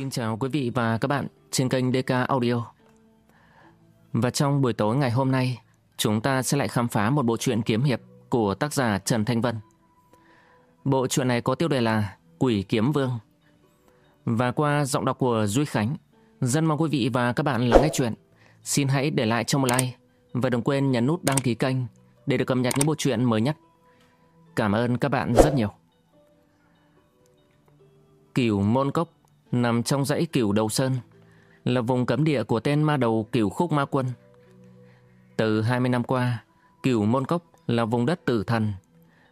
Xin chào quý vị và các bạn trên kênh DK Audio. Và trong buổi tối ngày hôm nay, chúng ta sẽ lại khám phá một bộ truyện kiếm hiệp của tác giả Trần Thanh Vân. Bộ truyện này có tiêu đề là Quỷ Kiếm Vương. Và qua giọng đọc của Duy Khánh, dân mong quý vị và các bạn lắng nghe chuyện. Xin hãy để lại cho một like và đừng quên nhấn nút đăng ký kênh để được cập nhật những bộ truyện mới nhất. Cảm ơn các bạn rất nhiều. Cửu Môn Cốc nằm trong dãy Cửu Đầu Sơn, là vùng cấm địa của tên ma đầu Cửu Khúc Ma Quân. Từ 20 năm qua, Cửu Môn Cốc là vùng đất tử thần,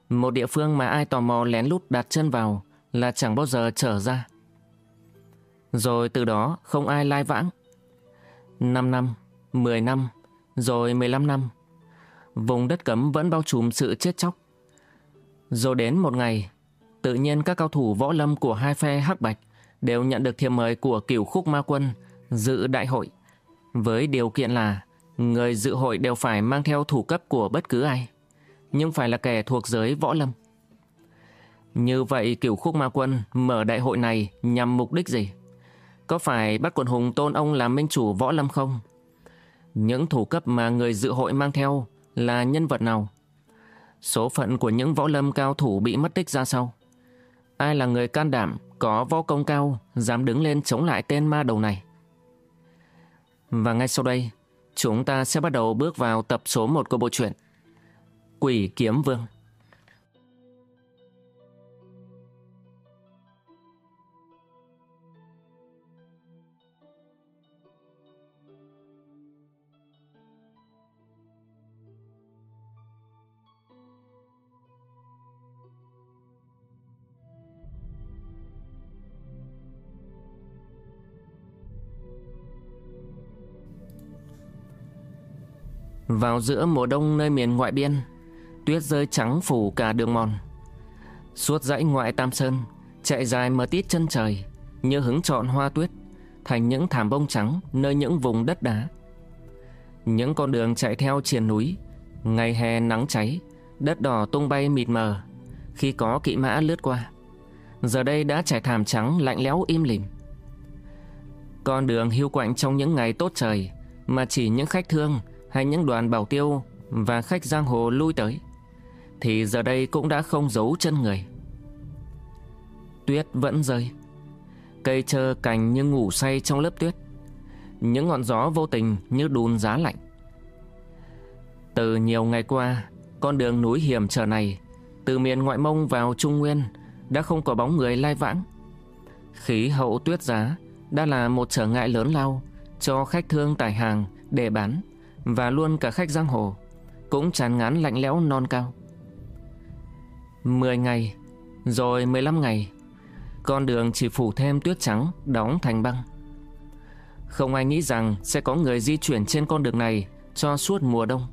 một địa phương mà ai tò mò lén lút đặt chân vào là chẳng bao giờ trở ra. Rồi từ đó không ai lai vãng. 5 năm, 10 năm, rồi 15 năm, vùng đất cấm vẫn bao trùm sự chết chóc. Rồi đến một ngày, tự nhiên các cao thủ võ lâm của hai phe hắc bạch đều nhận được thiệp mời của cửu khúc ma quân dự đại hội, với điều kiện là người dự hội đều phải mang theo thủ cấp của bất cứ ai, nhưng phải là kẻ thuộc giới võ lâm. Như vậy cửu khúc ma quân mở đại hội này nhằm mục đích gì? Có phải bắt quần hùng tôn ông làm minh chủ võ lâm không? Những thủ cấp mà người dự hội mang theo là nhân vật nào? Số phận của những võ lâm cao thủ bị mất tích ra sao? Ai là người can đảm, có võ công cao, dám đứng lên chống lại tên ma đầu này? Và ngay sau đây, chúng ta sẽ bắt đầu bước vào tập số 1 của bộ truyện Quỷ Kiếm Vương. Vào giữa mùa đông nơi miền ngoại biên, tuyết rơi trắng phủ cả đường mòn. Suốt dãy ngoại Tam Sơn, chạy dài mờ tít chân trời, như hứng trọn hoa tuyết, thành những thảm bông trắng nơi những vùng đất đá. Những con đường chạy theo triền núi, ngày hè nắng cháy, đất đỏ tung bay mịt mờ, khi có kỵ mã lướt qua. Giờ đây đã trải thảm trắng lạnh lẽo im lìm. Con đường hiu quạnh trong những ngày tốt trời, mà chỉ những khách thương hay những đoàn bảo tiêu và khách giang hồ lui tới, thì giờ đây cũng đã không giấu chân người. Tuyết vẫn rơi, cây trơ cành như ngủ say trong lớp tuyết, những ngọn gió vô tình như đùn giá lạnh. Từ nhiều ngày qua, con đường núi hiểm trở này, từ miền ngoại mông vào Trung Nguyên, đã không có bóng người lai vãng. Khí hậu tuyết giá đã là một trở ngại lớn lao cho khách thương tải hàng để bán và luôn cả khách giang hồ cũng chán ngán lạnh lẽo non cao. Mười ngày, rồi mười lăm ngày, con đường chỉ phủ thêm tuyết trắng đóng thành băng. Không ai nghĩ rằng sẽ có người di chuyển trên con đường này cho suốt mùa đông.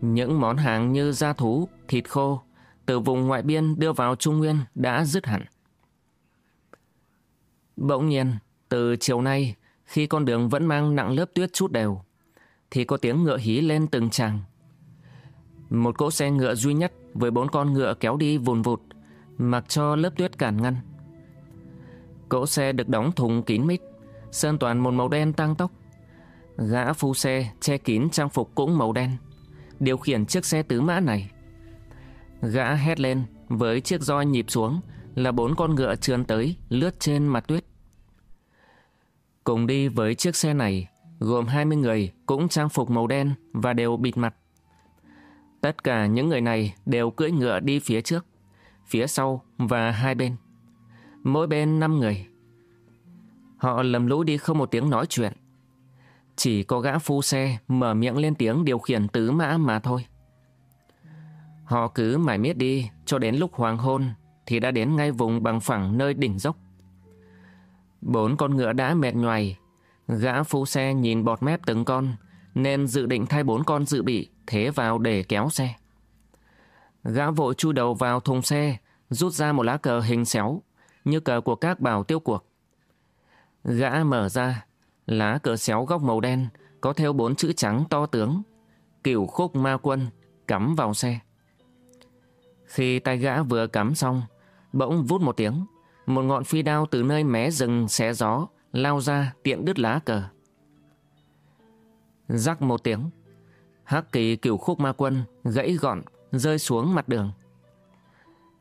Những món hàng như da thú, thịt khô từ vùng ngoại biên đưa vào Trung Nguyên đã dứt hẳn. Bỗng nhiên, từ chiều nay, khi con đường vẫn mang nặng lớp tuyết chút đều, thì có tiếng ngựa hí lên từng tràng. Một cỗ xe ngựa duy nhất với bốn con ngựa kéo đi vùn vụt, mặc cho lớp tuyết cản ngăn. Cỗ xe được đóng thùng kín mít, sơn toàn một màu đen tăng tốc. Gã phu xe che kín trang phục cũng màu đen, điều khiển chiếc xe tứ mã này. Gã hét lên với chiếc roi nhịp xuống là bốn con ngựa trườn tới lướt trên mặt tuyết. Cùng đi với chiếc xe này gồm 20 người cũng trang phục màu đen và đều bịt mặt. Tất cả những người này đều cưỡi ngựa đi phía trước, phía sau và hai bên. Mỗi bên 5 người. Họ lầm lũ đi không một tiếng nói chuyện. Chỉ có gã phu xe mở miệng lên tiếng điều khiển tứ mã mà thôi. Họ cứ mải miết đi cho đến lúc hoàng hôn thì đã đến ngay vùng bằng phẳng nơi đỉnh dốc. Bốn con ngựa đã mệt nhoài Gã phu xe nhìn bọt mép từng con, nên dự định thay bốn con dự bị, thế vào để kéo xe. Gã vội chui đầu vào thùng xe, rút ra một lá cờ hình xéo, như cờ của các bảo tiêu cuộc. Gã mở ra, lá cờ xéo góc màu đen, có theo bốn chữ trắng to tướng, cửu khúc ma quân, cắm vào xe. Khi tay gã vừa cắm xong, bỗng vút một tiếng, một ngọn phi đao từ nơi mé rừng xé gió, lao ra tiện đứt lá cờ. Rắc một tiếng, hắc kỳ cửu khúc ma quân gãy gọn, rơi xuống mặt đường.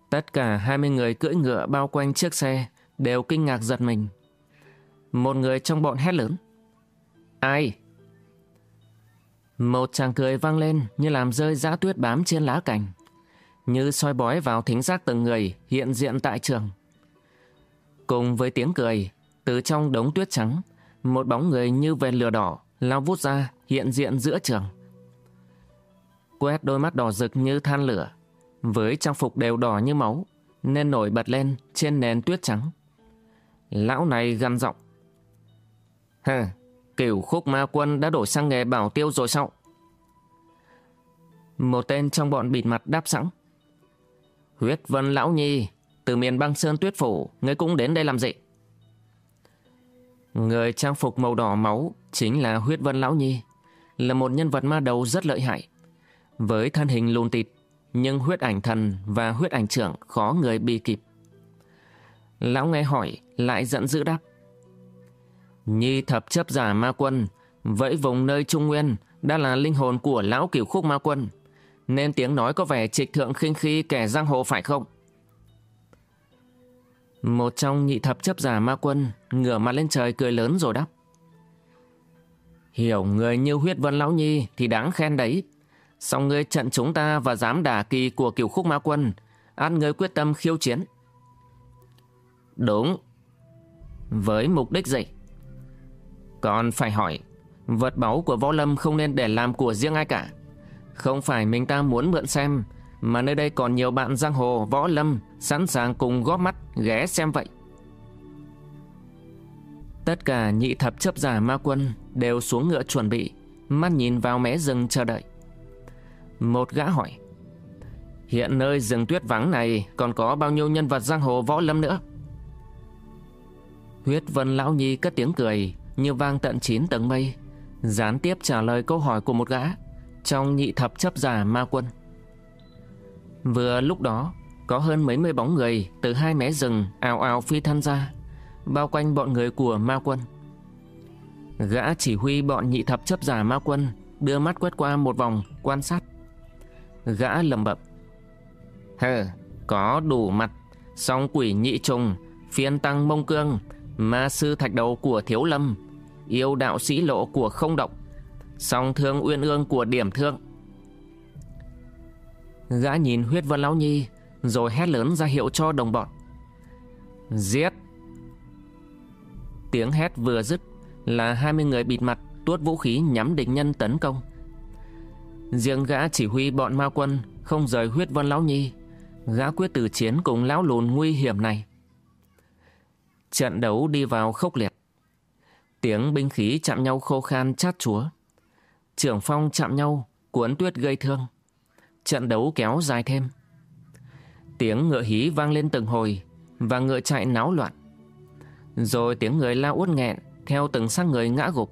Tất cả 20 người cưỡi ngựa bao quanh chiếc xe đều kinh ngạc giật mình. Một người trong bọn hét lớn. Ai? Một chàng cười vang lên như làm rơi giã tuyết bám trên lá cành. Như soi bói vào thính giác từng người hiện diện tại trường. Cùng với tiếng cười, từ trong đống tuyết trắng, một bóng người như vệt lửa đỏ lao vút ra hiện diện giữa trường. Quét đôi mắt đỏ rực như than lửa, với trang phục đều đỏ như máu, nên nổi bật lên trên nền tuyết trắng. Lão này gằn giọng. Hừ, cửu khúc ma quân đã đổi sang nghề bảo tiêu rồi sao? Một tên trong bọn bịt mặt đáp sẵn. Huyết vân lão nhi, từ miền băng sơn tuyết phủ, ngươi cũng đến đây làm gì? Người trang phục màu đỏ máu chính là huyết vân lão nhi, là một nhân vật ma đầu rất lợi hại. Với thân hình lùn tịt, nhưng huyết ảnh thần và huyết ảnh trưởng khó người bị kịp. Lão nghe hỏi, lại giận dữ đáp. Nhi thập chấp giả ma quân, vẫy vùng nơi Trung Nguyên đã là linh hồn của lão cửu khúc ma quân, nên tiếng nói có vẻ trịch thượng khinh khi kẻ giang hồ phải không? Một trong nhị thập chấp giả ma quân ngửa mặt lên trời cười lớn rồi đáp. Hiểu người như huyết vân lão nhi thì đáng khen đấy. Xong ngươi trận chúng ta và dám đả kỳ của cửu khúc ma quân, ăn ngươi quyết tâm khiêu chiến. Đúng. Với mục đích gì? Còn phải hỏi, vật báu của võ lâm không nên để làm của riêng ai cả. Không phải mình ta muốn mượn xem, mà nơi đây còn nhiều bạn giang hồ, võ lâm sẵn sàng cùng góp mắt ghé xem vậy. Tất cả nhị thập chấp giả ma quân đều xuống ngựa chuẩn bị, mắt nhìn vào mé rừng chờ đợi. Một gã hỏi, hiện nơi rừng tuyết vắng này còn có bao nhiêu nhân vật giang hồ võ lâm nữa? Huyết Vân Lão Nhi cất tiếng cười như vang tận chín tầng mây, gián tiếp trả lời câu hỏi của một gã trong nhị thập chấp giả ma quân. Vừa lúc đó, có hơn mấy mươi bóng người từ hai mé rừng ào ào phi thân ra, bao quanh bọn người của ma quân. Gã chỉ huy bọn nhị thập chấp giả ma quân đưa mắt quét qua một vòng quan sát. Gã lầm bập. Hờ, có đủ mặt, song quỷ nhị trùng, phiên tăng mông cương, ma sư thạch đầu của thiếu lâm, yêu đạo sĩ lộ của không động, song thương uyên ương của điểm thương. Gã nhìn huyết vân lão nhi, Rồi hét lớn ra hiệu cho đồng bọn. Giết! Tiếng hét vừa dứt Là 20 người bịt mặt, Tuốt vũ khí nhắm địch nhân tấn công. Riêng gã chỉ huy bọn ma quân Không rời huyết vân lão nhi, Gã quyết tử chiến cùng lão lùn nguy hiểm này. Trận đấu đi vào khốc liệt. Tiếng binh khí chạm nhau khô khan chát chúa. Trưởng phong chạm nhau Cuốn tuyết gây thương. Trận đấu kéo dài thêm. Tiếng ngựa hí vang lên từng hồi và ngựa chạy náo loạn. Rồi tiếng người la uất nghẹn theo từng xác người ngã gục,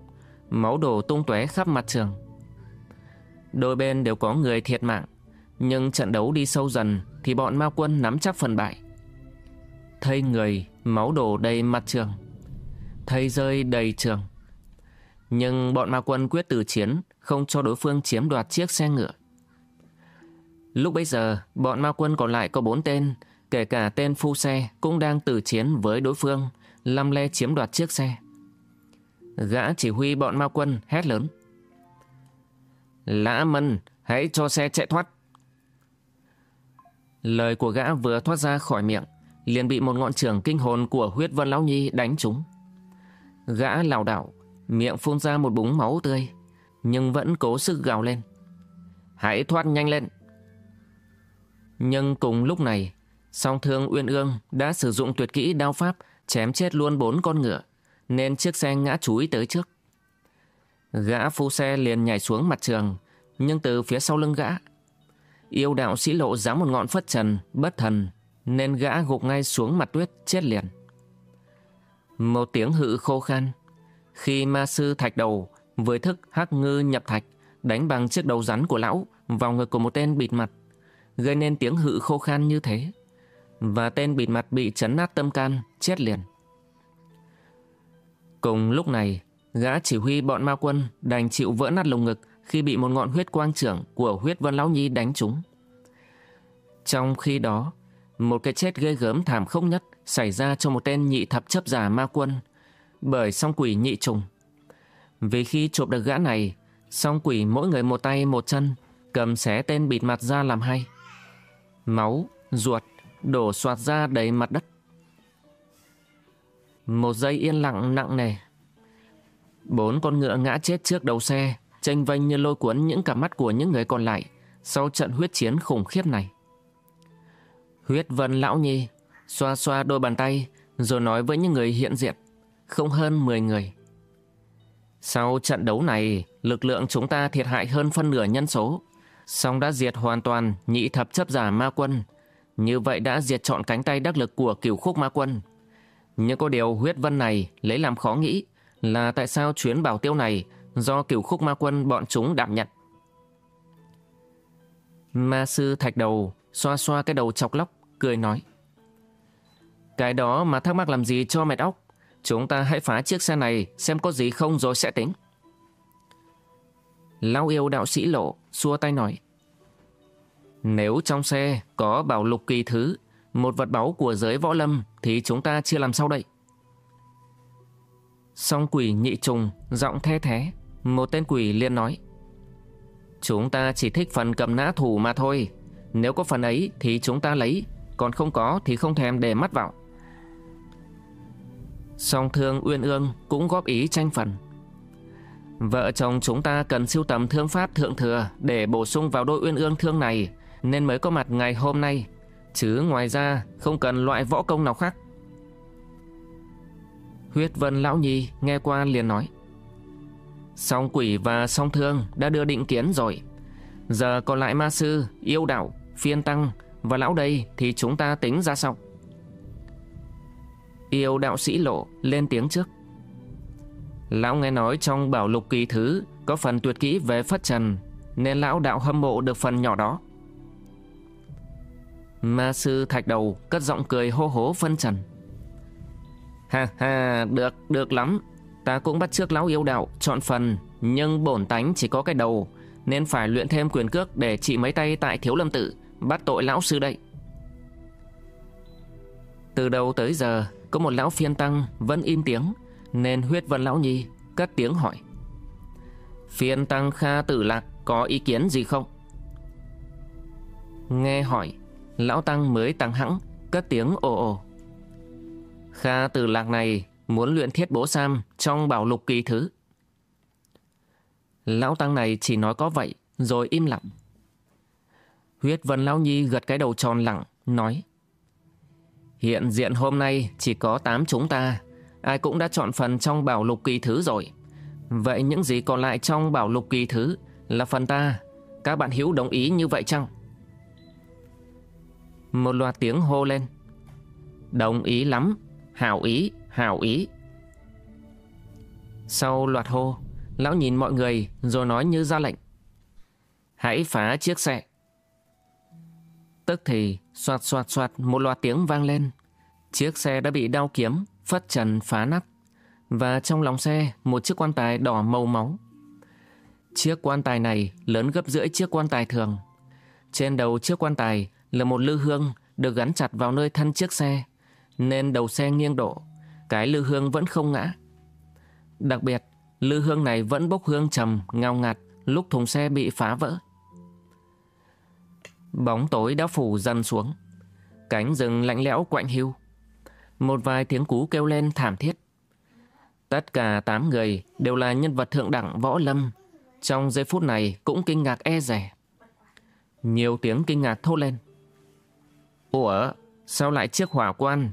máu đổ tung tóe khắp mặt trường. Đôi bên đều có người thiệt mạng, nhưng trận đấu đi sâu dần thì bọn ma quân nắm chắc phần bại. Thây người, máu đổ đầy mặt trường. Thây rơi đầy trường. Nhưng bọn ma quân quyết tử chiến, không cho đối phương chiếm đoạt chiếc xe ngựa. Lúc bấy giờ, bọn ma quân còn lại có bốn tên, kể cả tên phu xe cũng đang tử chiến với đối phương, lăm le chiếm đoạt chiếc xe. Gã chỉ huy bọn ma quân hét lớn. Lã Mân, hãy cho xe chạy thoát. Lời của gã vừa thoát ra khỏi miệng, liền bị một ngọn trường kinh hồn của huyết vân lão nhi đánh trúng. Gã lảo đảo, miệng phun ra một búng máu tươi, nhưng vẫn cố sức gào lên. Hãy thoát nhanh lên, nhưng cùng lúc này, song thương Uyên Ương đã sử dụng tuyệt kỹ đao pháp chém chết luôn bốn con ngựa, nên chiếc xe ngã chúi tới trước. Gã phu xe liền nhảy xuống mặt trường, nhưng từ phía sau lưng gã. Yêu đạo sĩ lộ dám một ngọn phất trần, bất thần, nên gã gục ngay xuống mặt tuyết chết liền. Một tiếng hự khô khan. Khi ma sư thạch đầu với thức hắc ngư nhập thạch đánh bằng chiếc đầu rắn của lão vào ngực của một tên bịt mặt gây nên tiếng hự khô khan như thế. và tên bịt mặt bị chấn nát tâm can, chết liền. Cùng lúc này, gã chỉ huy bọn ma quân đành chịu vỡ nát lồng ngực khi bị một ngọn huyết quang trưởng của huyết vân lão nhi đánh trúng. Trong khi đó, một cái chết ghê gớm thảm khốc nhất xảy ra cho một tên nhị thập chấp giả ma quân bởi song quỷ nhị trùng. Vì khi chụp được gã này, song quỷ mỗi người một tay một chân, cầm xé tên bịt mặt ra làm hay. Máu, ruột, đổ soạt ra đầy mặt đất. Một giây yên lặng nặng nề. Bốn con ngựa ngã chết trước đầu xe, tranh vênh như lôi cuốn những cặp mắt của những người còn lại sau trận huyết chiến khủng khiếp này. Huyết vân lão nhi, xoa xoa đôi bàn tay, rồi nói với những người hiện diện, không hơn 10 người. Sau trận đấu này, lực lượng chúng ta thiệt hại hơn phân nửa nhân số, song đã diệt hoàn toàn nhị thập chấp giả ma quân. Như vậy đã diệt chọn cánh tay đắc lực của cửu khúc ma quân. Nhưng có điều huyết vân này lấy làm khó nghĩ là tại sao chuyến bảo tiêu này do cửu khúc ma quân bọn chúng đảm nhận. Ma sư thạch đầu xoa xoa cái đầu chọc lóc, cười nói. Cái đó mà thắc mắc làm gì cho mệt óc. Chúng ta hãy phá chiếc xe này xem có gì không rồi sẽ tính. Lão yêu đạo sĩ lộ, xua tay nói. Nếu trong xe có bảo lục kỳ thứ, một vật báu của giới võ lâm thì chúng ta chưa làm sao đây? Song quỷ nhị trùng, giọng the thế, một tên quỷ liền nói. Chúng ta chỉ thích phần cầm nã thủ mà thôi. Nếu có phần ấy thì chúng ta lấy, còn không có thì không thèm để mắt vào. Song thương Uyên Ương cũng góp ý tranh phần. Vợ chồng chúng ta cần siêu tầm thương pháp thượng thừa để bổ sung vào đôi Uyên Ương thương này nên mới có mặt ngày hôm nay. Chứ ngoài ra không cần loại võ công nào khác. Huyết Vân Lão Nhi nghe qua liền nói. Song quỷ và song thương đã đưa định kiến rồi. Giờ còn lại ma sư, yêu đạo, phiên tăng và lão đây thì chúng ta tính ra sau. Yêu đạo sĩ lộ lên tiếng trước. Lão nghe nói trong bảo lục kỳ thứ có phần tuyệt kỹ về phất trần nên lão đạo hâm mộ được phần nhỏ đó. Ma sư thạch đầu cất giọng cười hô hố phân trần. Ha ha, được, được lắm. Ta cũng bắt trước lão yêu đạo, chọn phần, nhưng bổn tánh chỉ có cái đầu, nên phải luyện thêm quyền cước để trị mấy tay tại thiếu lâm tự, bắt tội lão sư đây. Từ đầu tới giờ, có một lão phiên tăng vẫn im tiếng, nên huyết vân lão nhi cất tiếng hỏi. Phiên tăng Kha Tử Lạc có ý kiến gì không? Nghe hỏi, lão tăng mới tăng hãng, cất tiếng ồ ồ. Kha Tử Lạc này muốn luyện thiết bố Sam trong bảo lục kỳ thứ. Lão tăng này chỉ nói có vậy, rồi im lặng. Huyết Vân Lão Nhi gật cái đầu tròn lặng, nói Hiện diện hôm nay chỉ có tám chúng ta, ai cũng đã chọn phần trong bảo lục kỳ thứ rồi. Vậy những gì còn lại trong bảo lục kỳ thứ là phần ta, các bạn hiểu đồng ý như vậy chăng? Một loạt tiếng hô lên. Đồng ý lắm, hảo ý, hảo ý. Sau loạt hô, lão nhìn mọi người rồi nói như ra lệnh. Hãy phá chiếc xe. Tức thì soạt soạt soạt một loạt tiếng vang lên. Chiếc xe đã bị đao kiếm, phất trần phá nắp. Và trong lòng xe một chiếc quan tài đỏ màu máu. Chiếc quan tài này lớn gấp rưỡi chiếc quan tài thường. Trên đầu chiếc quan tài là một lư hương được gắn chặt vào nơi thân chiếc xe, nên đầu xe nghiêng đổ, cái lư hương vẫn không ngã. Đặc biệt, lư hương này vẫn bốc hương trầm, ngao ngạt lúc thùng xe bị phá vỡ. Bóng tối đã phủ dần xuống. Cánh rừng lạnh lẽo quạnh hiu. Một vài tiếng cú kêu lên thảm thiết. Tất cả tám người đều là nhân vật thượng đẳng võ lâm. Trong giây phút này cũng kinh ngạc e rẻ. Nhiều tiếng kinh ngạc thốt lên. Ủa, sao lại chiếc hỏa quan?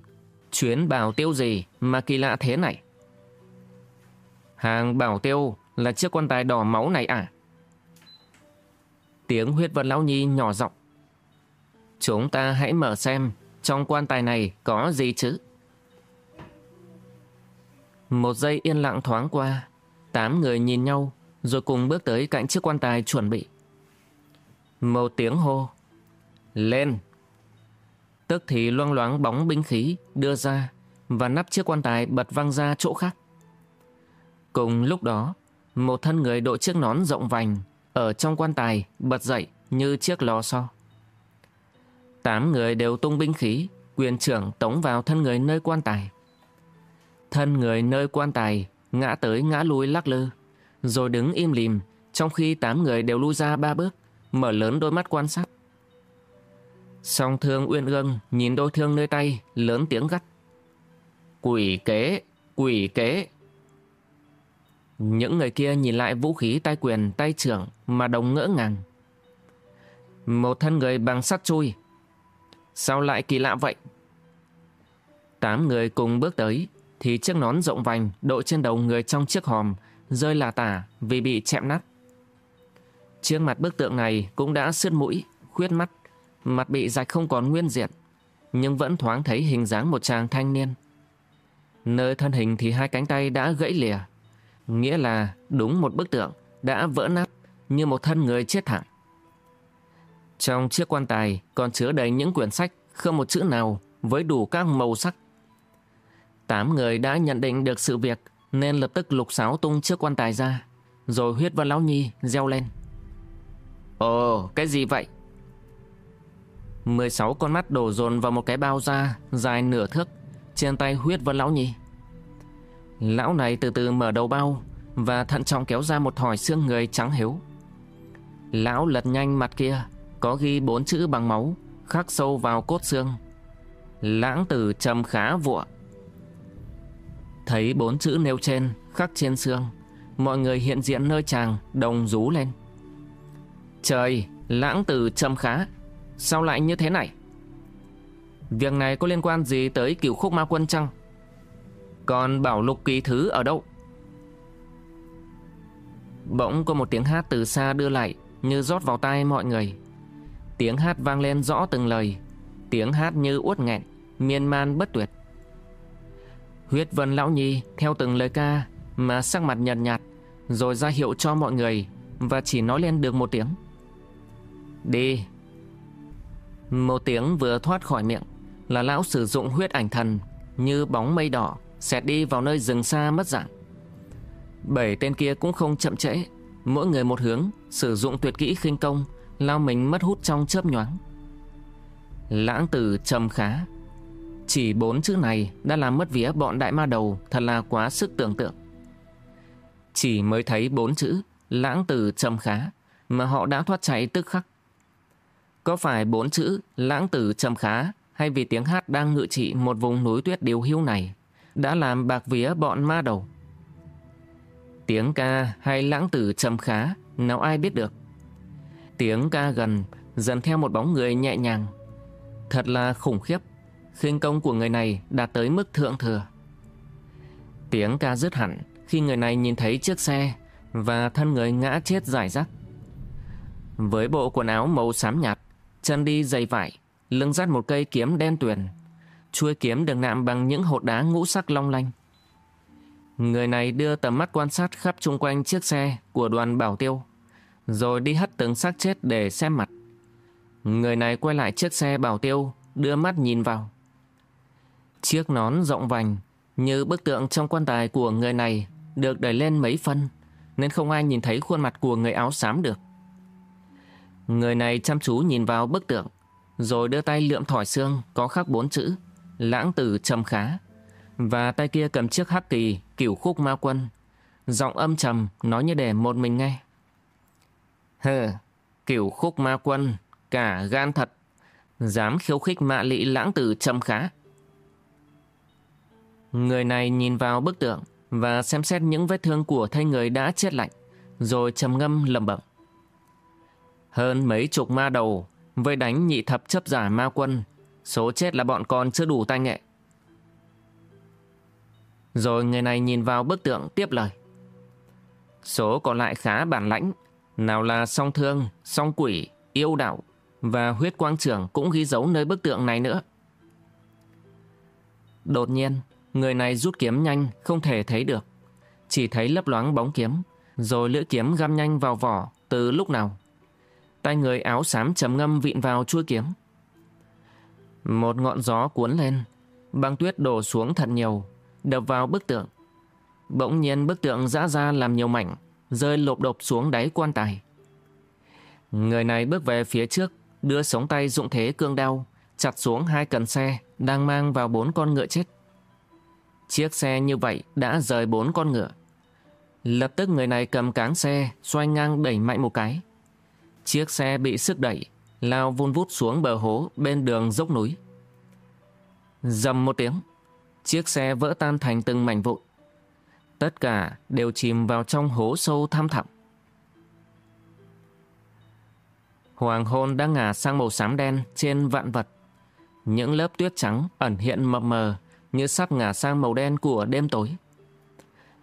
Chuyến bảo tiêu gì mà kỳ lạ thế này? Hàng bảo tiêu là chiếc quan tài đỏ máu này à? Tiếng huyết vật lão nhi nhỏ giọng Chúng ta hãy mở xem trong quan tài này có gì chứ. Một giây yên lặng thoáng qua, tám người nhìn nhau rồi cùng bước tới cạnh chiếc quan tài chuẩn bị. Một tiếng hô. Lên! Tức thì loang loáng bóng binh khí đưa ra và nắp chiếc quan tài bật văng ra chỗ khác. Cùng lúc đó, một thân người đội chiếc nón rộng vành ở trong quan tài bật dậy như chiếc lò xo. Tám người đều tung binh khí, quyền trưởng tống vào thân người nơi quan tài. Thân người nơi quan tài ngã tới ngã lui lắc lư, rồi đứng im lìm trong khi tám người đều lui ra ba bước, mở lớn đôi mắt quan sát. Song thương Uyên Ương nhìn đôi thương nơi tay, lớn tiếng gắt. Quỷ kế, quỷ kế. Những người kia nhìn lại vũ khí tay quyền, tay trưởng mà đồng ngỡ ngàng. Một thân người bằng sắt chui. Sao lại kỳ lạ vậy? Tám người cùng bước tới, thì chiếc nón rộng vành đội trên đầu người trong chiếc hòm rơi là tả vì bị chẹm nát. Trước mặt bức tượng này cũng đã sứt mũi, khuyết mắt, mặt bị rạch không còn nguyên diện, nhưng vẫn thoáng thấy hình dáng một chàng thanh niên. Nơi thân hình thì hai cánh tay đã gãy lìa, nghĩa là đúng một bức tượng đã vỡ nát như một thân người chết thẳng. Trong chiếc quan tài còn chứa đầy những quyển sách không một chữ nào với đủ các màu sắc. Tám người đã nhận định được sự việc nên lập tức lục sáo tung chiếc quan tài ra, rồi huyết vân lão nhi reo lên. Ồ, cái gì vậy? 16 con mắt đổ dồn vào một cái bao da dài nửa thước trên tay huyết vân lão nhi. Lão này từ từ mở đầu bao và thận trọng kéo ra một thỏi xương người trắng hiếu. Lão lật nhanh mặt kia, có ghi bốn chữ bằng máu, khắc sâu vào cốt xương. Lãng tử trầm khá vụa. Thấy bốn chữ nêu trên, khắc trên xương, mọi người hiện diện nơi chàng đồng rú lên. Trời, lãng tử trầm khá, sao lại như thế này? Việc này có liên quan gì tới cửu khúc ma quân chăng? Còn bảo lục kỳ thứ ở đâu? Bỗng có một tiếng hát từ xa đưa lại như rót vào tai mọi người. Tiếng hát vang lên rõ từng lời, tiếng hát như uất nghẹn, miên man bất tuyệt. Huyết vân lão nhi theo từng lời ca mà sắc mặt nhợt nhạt, rồi ra hiệu cho mọi người và chỉ nói lên được một tiếng. Đi. Một tiếng vừa thoát khỏi miệng là lão sử dụng huyết ảnh thần như bóng mây đỏ xẹt đi vào nơi rừng xa mất dạng. Bảy tên kia cũng không chậm trễ, mỗi người một hướng, sử dụng tuyệt kỹ khinh công, lao mình mất hút trong chớp nhoáng. Lãng tử trầm khá. Chỉ bốn chữ này đã làm mất vía bọn đại ma đầu, thật là quá sức tưởng tượng. Chỉ mới thấy bốn chữ, lãng tử trầm khá, mà họ đã thoát chạy tức khắc. Có phải bốn chữ, lãng tử trầm khá, hay vì tiếng hát đang ngự trị một vùng núi tuyết điều hưu này, đã làm bạc vía bọn ma đầu? Tiếng ca hay lãng tử trầm khá, nào ai biết được. Tiếng ca gần, dần theo một bóng người nhẹ nhàng. Thật là khủng khiếp khinh công của người này đạt tới mức thượng thừa. Tiếng ca dứt hẳn khi người này nhìn thấy chiếc xe và thân người ngã chết giải rác. Với bộ quần áo màu xám nhạt, chân đi dày vải, lưng dắt một cây kiếm đen tuyền. Chuôi kiếm được nạm bằng những hột đá ngũ sắc long lanh. Người này đưa tầm mắt quan sát khắp chung quanh chiếc xe của đoàn bảo tiêu, rồi đi hất từng xác chết để xem mặt. Người này quay lại chiếc xe bảo tiêu, đưa mắt nhìn vào. Chiếc nón rộng vành, như bức tượng trong quan tài của người này, được đẩy lên mấy phân, nên không ai nhìn thấy khuôn mặt của người áo xám được. Người này chăm chú nhìn vào bức tượng, rồi đưa tay lượm thỏi xương có khắc bốn chữ, lãng tử trầm khá, và tay kia cầm chiếc hắc kỳ cửu khúc ma quân, giọng âm trầm nói như để một mình nghe. Hừ, cửu khúc ma quân, cả gan thật, dám khiêu khích mạ lị lãng tử trầm khá. Người này nhìn vào bức tượng và xem xét những vết thương của thay người đã chết lạnh, rồi trầm ngâm lẩm bẩm. Hơn mấy chục ma đầu, vây đánh nhị thập chấp giả ma quân, số chết là bọn con chưa đủ tay nghệ. Rồi người này nhìn vào bức tượng tiếp lời. Số còn lại khá bản lãnh, nào là song thương, song quỷ, yêu đạo và huyết quang trưởng cũng ghi dấu nơi bức tượng này nữa. Đột nhiên, người này rút kiếm nhanh không thể thấy được. Chỉ thấy lấp loáng bóng kiếm, rồi lưỡi kiếm găm nhanh vào vỏ từ lúc nào. Tay người áo xám chấm ngâm vịn vào chuôi kiếm. Một ngọn gió cuốn lên, băng tuyết đổ xuống thật nhiều, đập vào bức tượng. Bỗng nhiên bức tượng rã ra làm nhiều mảnh, rơi lộp đột xuống đáy quan tài. Người này bước về phía trước, đưa sống tay dụng thế cương đao, chặt xuống hai cần xe đang mang vào bốn con ngựa chết. Chiếc xe như vậy đã rời bốn con ngựa. Lập tức người này cầm cáng xe, xoay ngang đẩy mạnh một cái. Chiếc xe bị sức đẩy, lao vun vút xuống bờ hố bên đường dốc núi. Dầm một tiếng, chiếc xe vỡ tan thành từng mảnh vụn. Tất cả đều chìm vào trong hố sâu thăm thẳm. Hoàng hôn đã ngả sang màu xám đen trên vạn vật. Những lớp tuyết trắng ẩn hiện mập mờ như sắp ngả sang màu đen của đêm tối.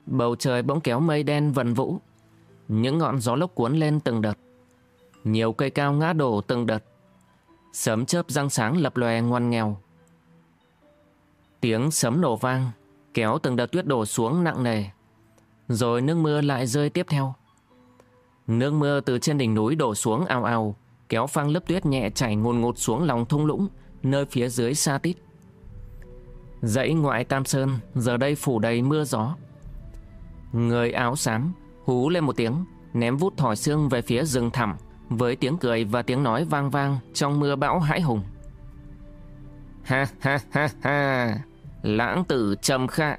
Bầu trời bỗng kéo mây đen vần vũ. Những ngọn gió lốc cuốn lên từng đợt. Nhiều cây cao ngã đổ từng đợt. Sấm chớp răng sáng lập lòe ngoan nghèo. Tiếng sấm nổ vang, kéo từng đợt tuyết đổ xuống nặng nề. Rồi nước mưa lại rơi tiếp theo. Nước mưa từ trên đỉnh núi đổ xuống ào ào, kéo phăng lớp tuyết nhẹ chảy ngùn ngụt xuống lòng thung lũng, nơi phía dưới xa tít. Dãy ngoại Tam Sơn giờ đây phủ đầy mưa gió. Người áo xám hú lên một tiếng, ném vút thỏi xương về phía rừng thẳm, với tiếng cười và tiếng nói vang vang trong mưa bão hãi hùng. Ha ha ha ha, lãng tử trầm khạ.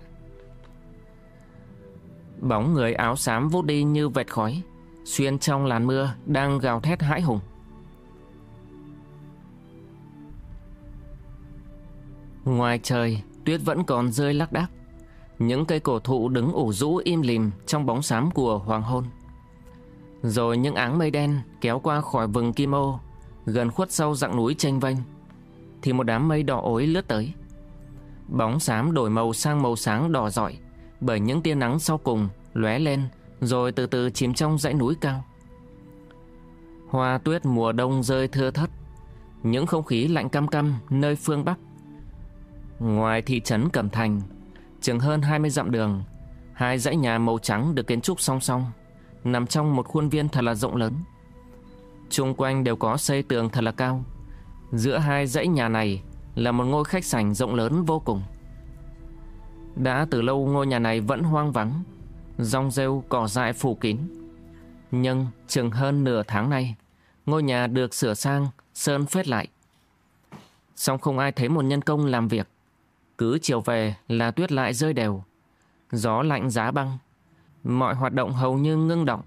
Bóng người áo xám vút đi như vệt khói, xuyên trong làn mưa đang gào thét hãi hùng. Ngoài trời, tuyết vẫn còn rơi lác đác. Những cây cổ thụ đứng ủ rũ im lìm trong bóng xám của hoàng hôn. Rồi những áng mây đen kéo qua khỏi vừng kim ô, gần khuất sau dặng núi tranh vênh, thì một đám mây đỏ ối lướt tới. Bóng xám đổi màu sang màu sáng đỏ rọi, bởi những tia nắng sau cùng lóe lên rồi từ từ chìm trong dãy núi cao. Hoa tuyết mùa đông rơi thưa thất, những không khí lạnh căm căm nơi phương Bắc. Ngoài thị trấn Cẩm Thành, chừng hơn 20 dặm đường, hai dãy nhà màu trắng được kiến trúc song song, nằm trong một khuôn viên thật là rộng lớn. Trung quanh đều có xây tường thật là cao. Giữa hai dãy nhà này là một ngôi khách sảnh rộng lớn vô cùng. Đã từ lâu ngôi nhà này vẫn hoang vắng, rong rêu cỏ dại phủ kín. Nhưng chừng hơn nửa tháng nay, ngôi nhà được sửa sang, sơn phết lại. Xong không ai thấy một nhân công làm việc. Cứ chiều về là tuyết lại rơi đều. Gió lạnh giá băng. Mọi hoạt động hầu như ngưng động.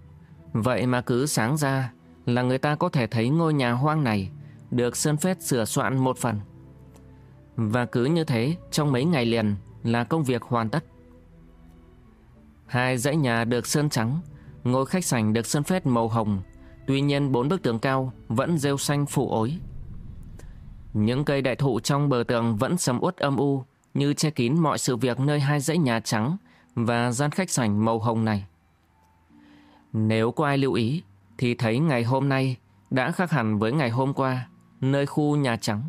Vậy mà cứ sáng ra là người ta có thể thấy ngôi nhà hoang này được sơn phết sửa soạn một phần. Và cứ như thế trong mấy ngày liền là công việc hoàn tất. Hai dãy nhà được sơn trắng, ngôi khách sảnh được sơn phết màu hồng, tuy nhiên bốn bức tường cao vẫn rêu xanh phủ ối. Những cây đại thụ trong bờ tường vẫn sầm uất âm u như che kín mọi sự việc nơi hai dãy nhà trắng và gian khách sảnh màu hồng này. Nếu có ai lưu ý thì thấy ngày hôm nay đã khác hẳn với ngày hôm qua nơi khu nhà trắng.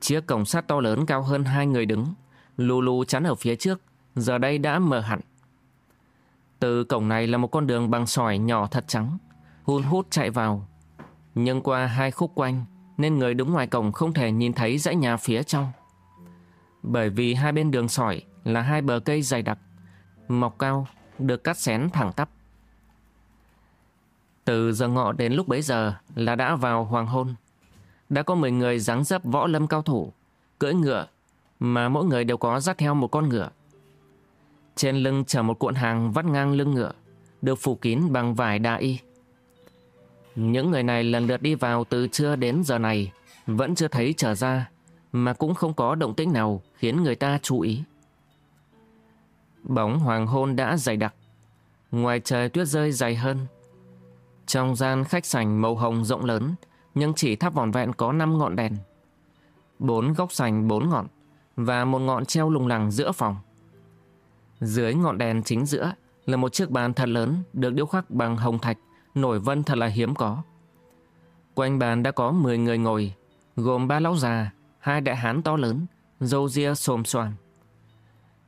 Chiếc cổng sắt to lớn cao hơn hai người đứng, lù lù chắn ở phía trước, giờ đây đã mở hẳn. Từ cổng này là một con đường bằng sỏi nhỏ thật trắng, hun hút chạy vào. Nhưng qua hai khúc quanh, nên người đứng ngoài cổng không thể nhìn thấy dãy nhà phía trong. Bởi vì hai bên đường sỏi là hai bờ cây dày đặc, mọc cao, được cắt xén thẳng tắp. Từ giờ ngọ đến lúc bấy giờ là đã vào hoàng hôn. Đã có 10 người dáng dấp võ lâm cao thủ, cưỡi ngựa, mà mỗi người đều có dắt theo một con ngựa. Trên lưng chở một cuộn hàng vắt ngang lưng ngựa, được phủ kín bằng vải đa y. Những người này lần lượt đi vào từ trưa đến giờ này, vẫn chưa thấy trở ra, mà cũng không có động tĩnh nào khiến người ta chú ý. Bóng hoàng hôn đã dày đặc, ngoài trời tuyết rơi dày hơn. Trong gian khách sảnh màu hồng rộng lớn, nhưng chỉ thắp vỏn vẹn có 5 ngọn đèn. Bốn góc sành bốn ngọn, và một ngọn treo lùng lẳng giữa phòng. Dưới ngọn đèn chính giữa là một chiếc bàn thật lớn được điêu khắc bằng hồng thạch, nổi vân thật là hiếm có. Quanh bàn đã có 10 người ngồi, gồm ba lão già, hai đại hán to lớn, râu ria xồm xoàm.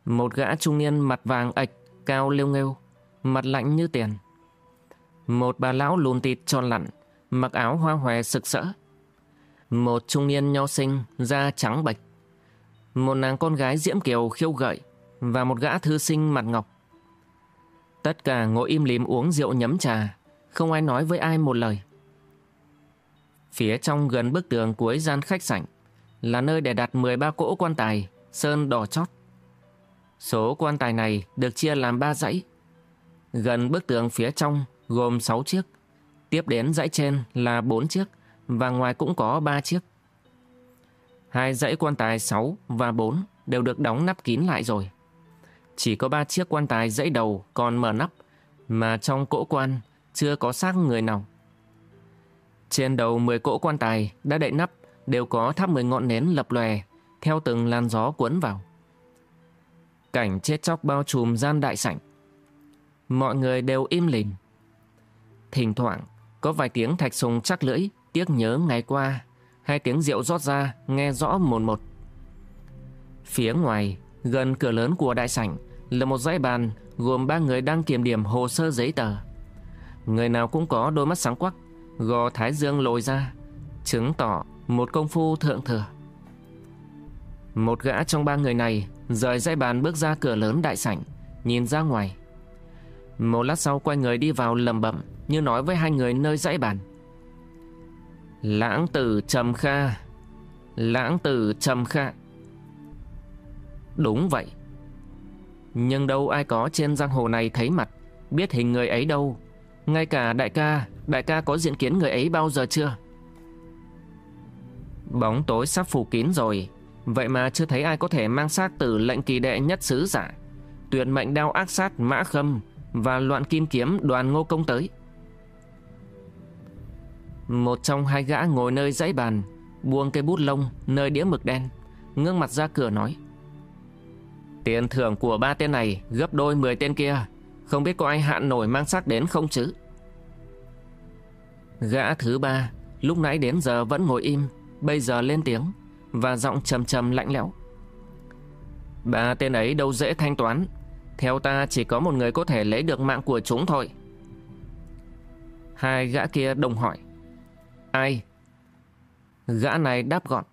Một gã trung niên mặt vàng ạch, cao liêu nghêu, mặt lạnh như tiền. Một bà lão lùn tịt tròn lặn, mặc áo hoa hòe sực sỡ. Một trung niên nho sinh, da trắng bạch; Một nàng con gái diễm kiều khiêu gợi và một gã thư sinh mặt ngọc. Tất cả ngồi im lìm uống rượu nhấm trà, không ai nói với ai một lời. Phía trong gần bức tường cuối gian khách sảnh là nơi để đặt 13 cỗ quan tài, sơn đỏ chót. Số quan tài này được chia làm 3 dãy. Gần bức tường phía trong gồm 6 chiếc, tiếp đến dãy trên là 4 chiếc và ngoài cũng có 3 chiếc. Hai dãy quan tài 6 và 4 đều được đóng nắp kín lại rồi. Chỉ có 3 chiếc quan tài dãy đầu còn mở nắp, mà trong cỗ quan chưa có xác người nào. Trên đầu 10 cỗ quan tài đã đậy nắp đều có thắp 10 ngọn nến lập lòe theo từng làn gió cuốn vào. Cảnh chết chóc bao trùm gian đại sảnh. Mọi người đều im lìm. Thỉnh thoảng có vài tiếng thạch sùng chắc lưỡi tiếc nhớ ngày qua, hai tiếng rượu rót ra nghe rõ một một. Phía ngoài, gần cửa lớn của đại sảnh là một dãy bàn gồm ba người đang kiểm điểm hồ sơ giấy tờ. Người nào cũng có đôi mắt sáng quắc, gò thái dương lồi ra, chứng tỏ một công phu thượng thừa. Một gã trong ba người này rời dãy bàn bước ra cửa lớn đại sảnh, nhìn ra ngoài. Một lát sau quay người đi vào lầm bẩm như nói với hai người nơi dãy bàn. Lãng tử trầm kha, lãng tử trầm kha. Đúng vậy. Nhưng đâu ai có trên giang hồ này thấy mặt, biết hình người ấy đâu. Ngay cả đại ca, đại ca có diện kiến người ấy bao giờ chưa? Bóng tối sắp phủ kín rồi, vậy mà chưa thấy ai có thể mang xác từ lệnh kỳ đệ nhất sứ giả, tuyệt mệnh đao ác sát mã khâm và loạn kim kiếm đoàn ngô công tới. Một trong hai gã ngồi nơi dãy bàn, buông cây bút lông nơi đĩa mực đen, ngước mặt ra cửa nói. Tiền thưởng của ba tên này gấp đôi 10 tên kia Không biết có ai hạn nổi mang xác đến không chứ Gã thứ ba Lúc nãy đến giờ vẫn ngồi im Bây giờ lên tiếng Và giọng trầm trầm lạnh lẽo. Ba tên ấy đâu dễ thanh toán. Theo ta chỉ có một người có thể lấy được mạng của chúng thôi. Hai gã kia đồng hỏi. Ai? Gã này đáp gọn.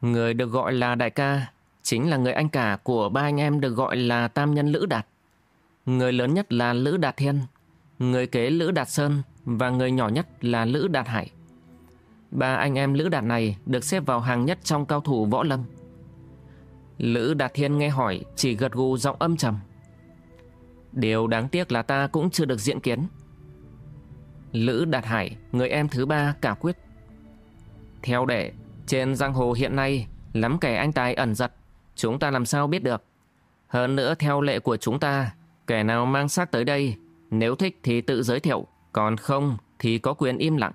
Người được gọi là đại ca chính là người anh cả của ba anh em được gọi là Tam Nhân Lữ Đạt. Người lớn nhất là Lữ Đạt Thiên, người kế Lữ Đạt Sơn và người nhỏ nhất là Lữ Đạt Hải. Ba anh em Lữ Đạt này được xếp vào hàng nhất trong cao thủ võ lâm. Lữ Đạt Thiên nghe hỏi chỉ gật gù giọng âm trầm. Điều đáng tiếc là ta cũng chưa được diện kiến. Lữ Đạt Hải, người em thứ ba cả quyết. Theo đệ, trên giang hồ hiện nay lắm kẻ anh tài ẩn giật Chúng ta làm sao biết được Hơn nữa theo lệ của chúng ta Kẻ nào mang xác tới đây Nếu thích thì tự giới thiệu Còn không thì có quyền im lặng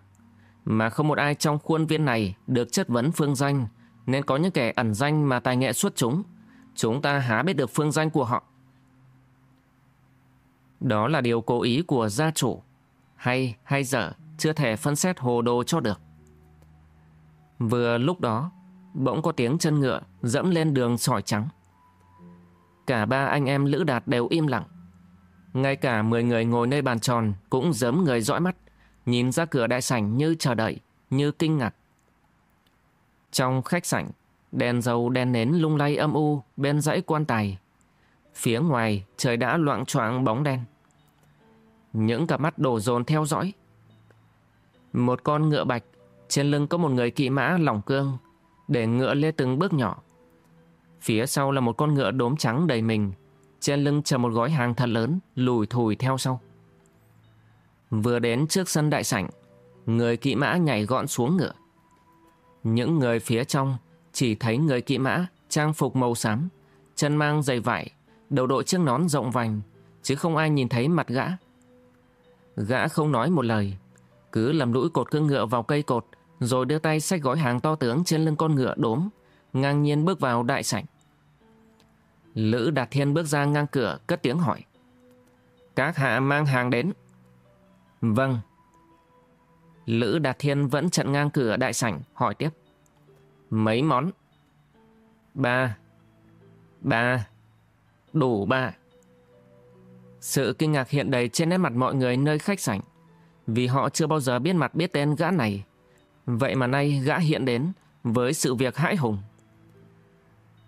mà không một ai trong khuôn viên này Được chất vấn phương danh Nên có những kẻ ẩn danh mà tài nghệ xuất chúng. Chúng ta há biết được phương danh của họ. Đó là điều cố ý của gia chủ. Hay hay dở Chưa thể phân xét hồ đồ cho được. Vừa lúc đó bỗng có tiếng chân ngựa dẫm lên đường sỏi trắng. Cả ba anh em Lữ Đạt đều im lặng. Ngay cả mười người ngồi nơi bàn tròn cũng giấm người dõi mắt, nhìn ra cửa đại sảnh như chờ đợi, như kinh ngạc. Trong khách sảnh, đèn dầu đèn nến lung lay âm u bên dãy quan tài. Phía ngoài trời đã loạn choạng bóng đen. Những cặp mắt đổ dồn theo dõi. Một con ngựa bạch, trên lưng có một người kỵ mã lỏng cương, để ngựa lê từng bước nhỏ. Phía sau là một con ngựa đốm trắng đầy mình, trên lưng chờ một gói hàng thật lớn, lùi thùi theo sau. Vừa đến trước sân đại sảnh, người kỵ mã nhảy gọn xuống ngựa. Những người phía trong chỉ thấy người kỵ mã trang phục màu xám, chân mang giày vải, đầu đội chiếc nón rộng vành, chứ không ai nhìn thấy mặt gã. Gã không nói một lời, cứ làm lũi cột cương ngựa vào cây cột, rồi đưa tay xách gói hàng to tướng trên lưng con ngựa đốm, ngang nhiên bước vào đại sảnh. Lữ Đạt Thiên bước ra ngang cửa, cất tiếng hỏi. Các hạ mang hàng đến. Vâng. Lữ Đạt Thiên vẫn chặn ngang cửa đại sảnh, hỏi tiếp. Mấy món? Ba. Ba. Đủ ba. Sự kinh ngạc hiện đầy trên nét mặt mọi người nơi khách sảnh, vì họ chưa bao giờ biết mặt biết tên gã này Vậy mà nay gã hiện đến với sự việc hãi hùng.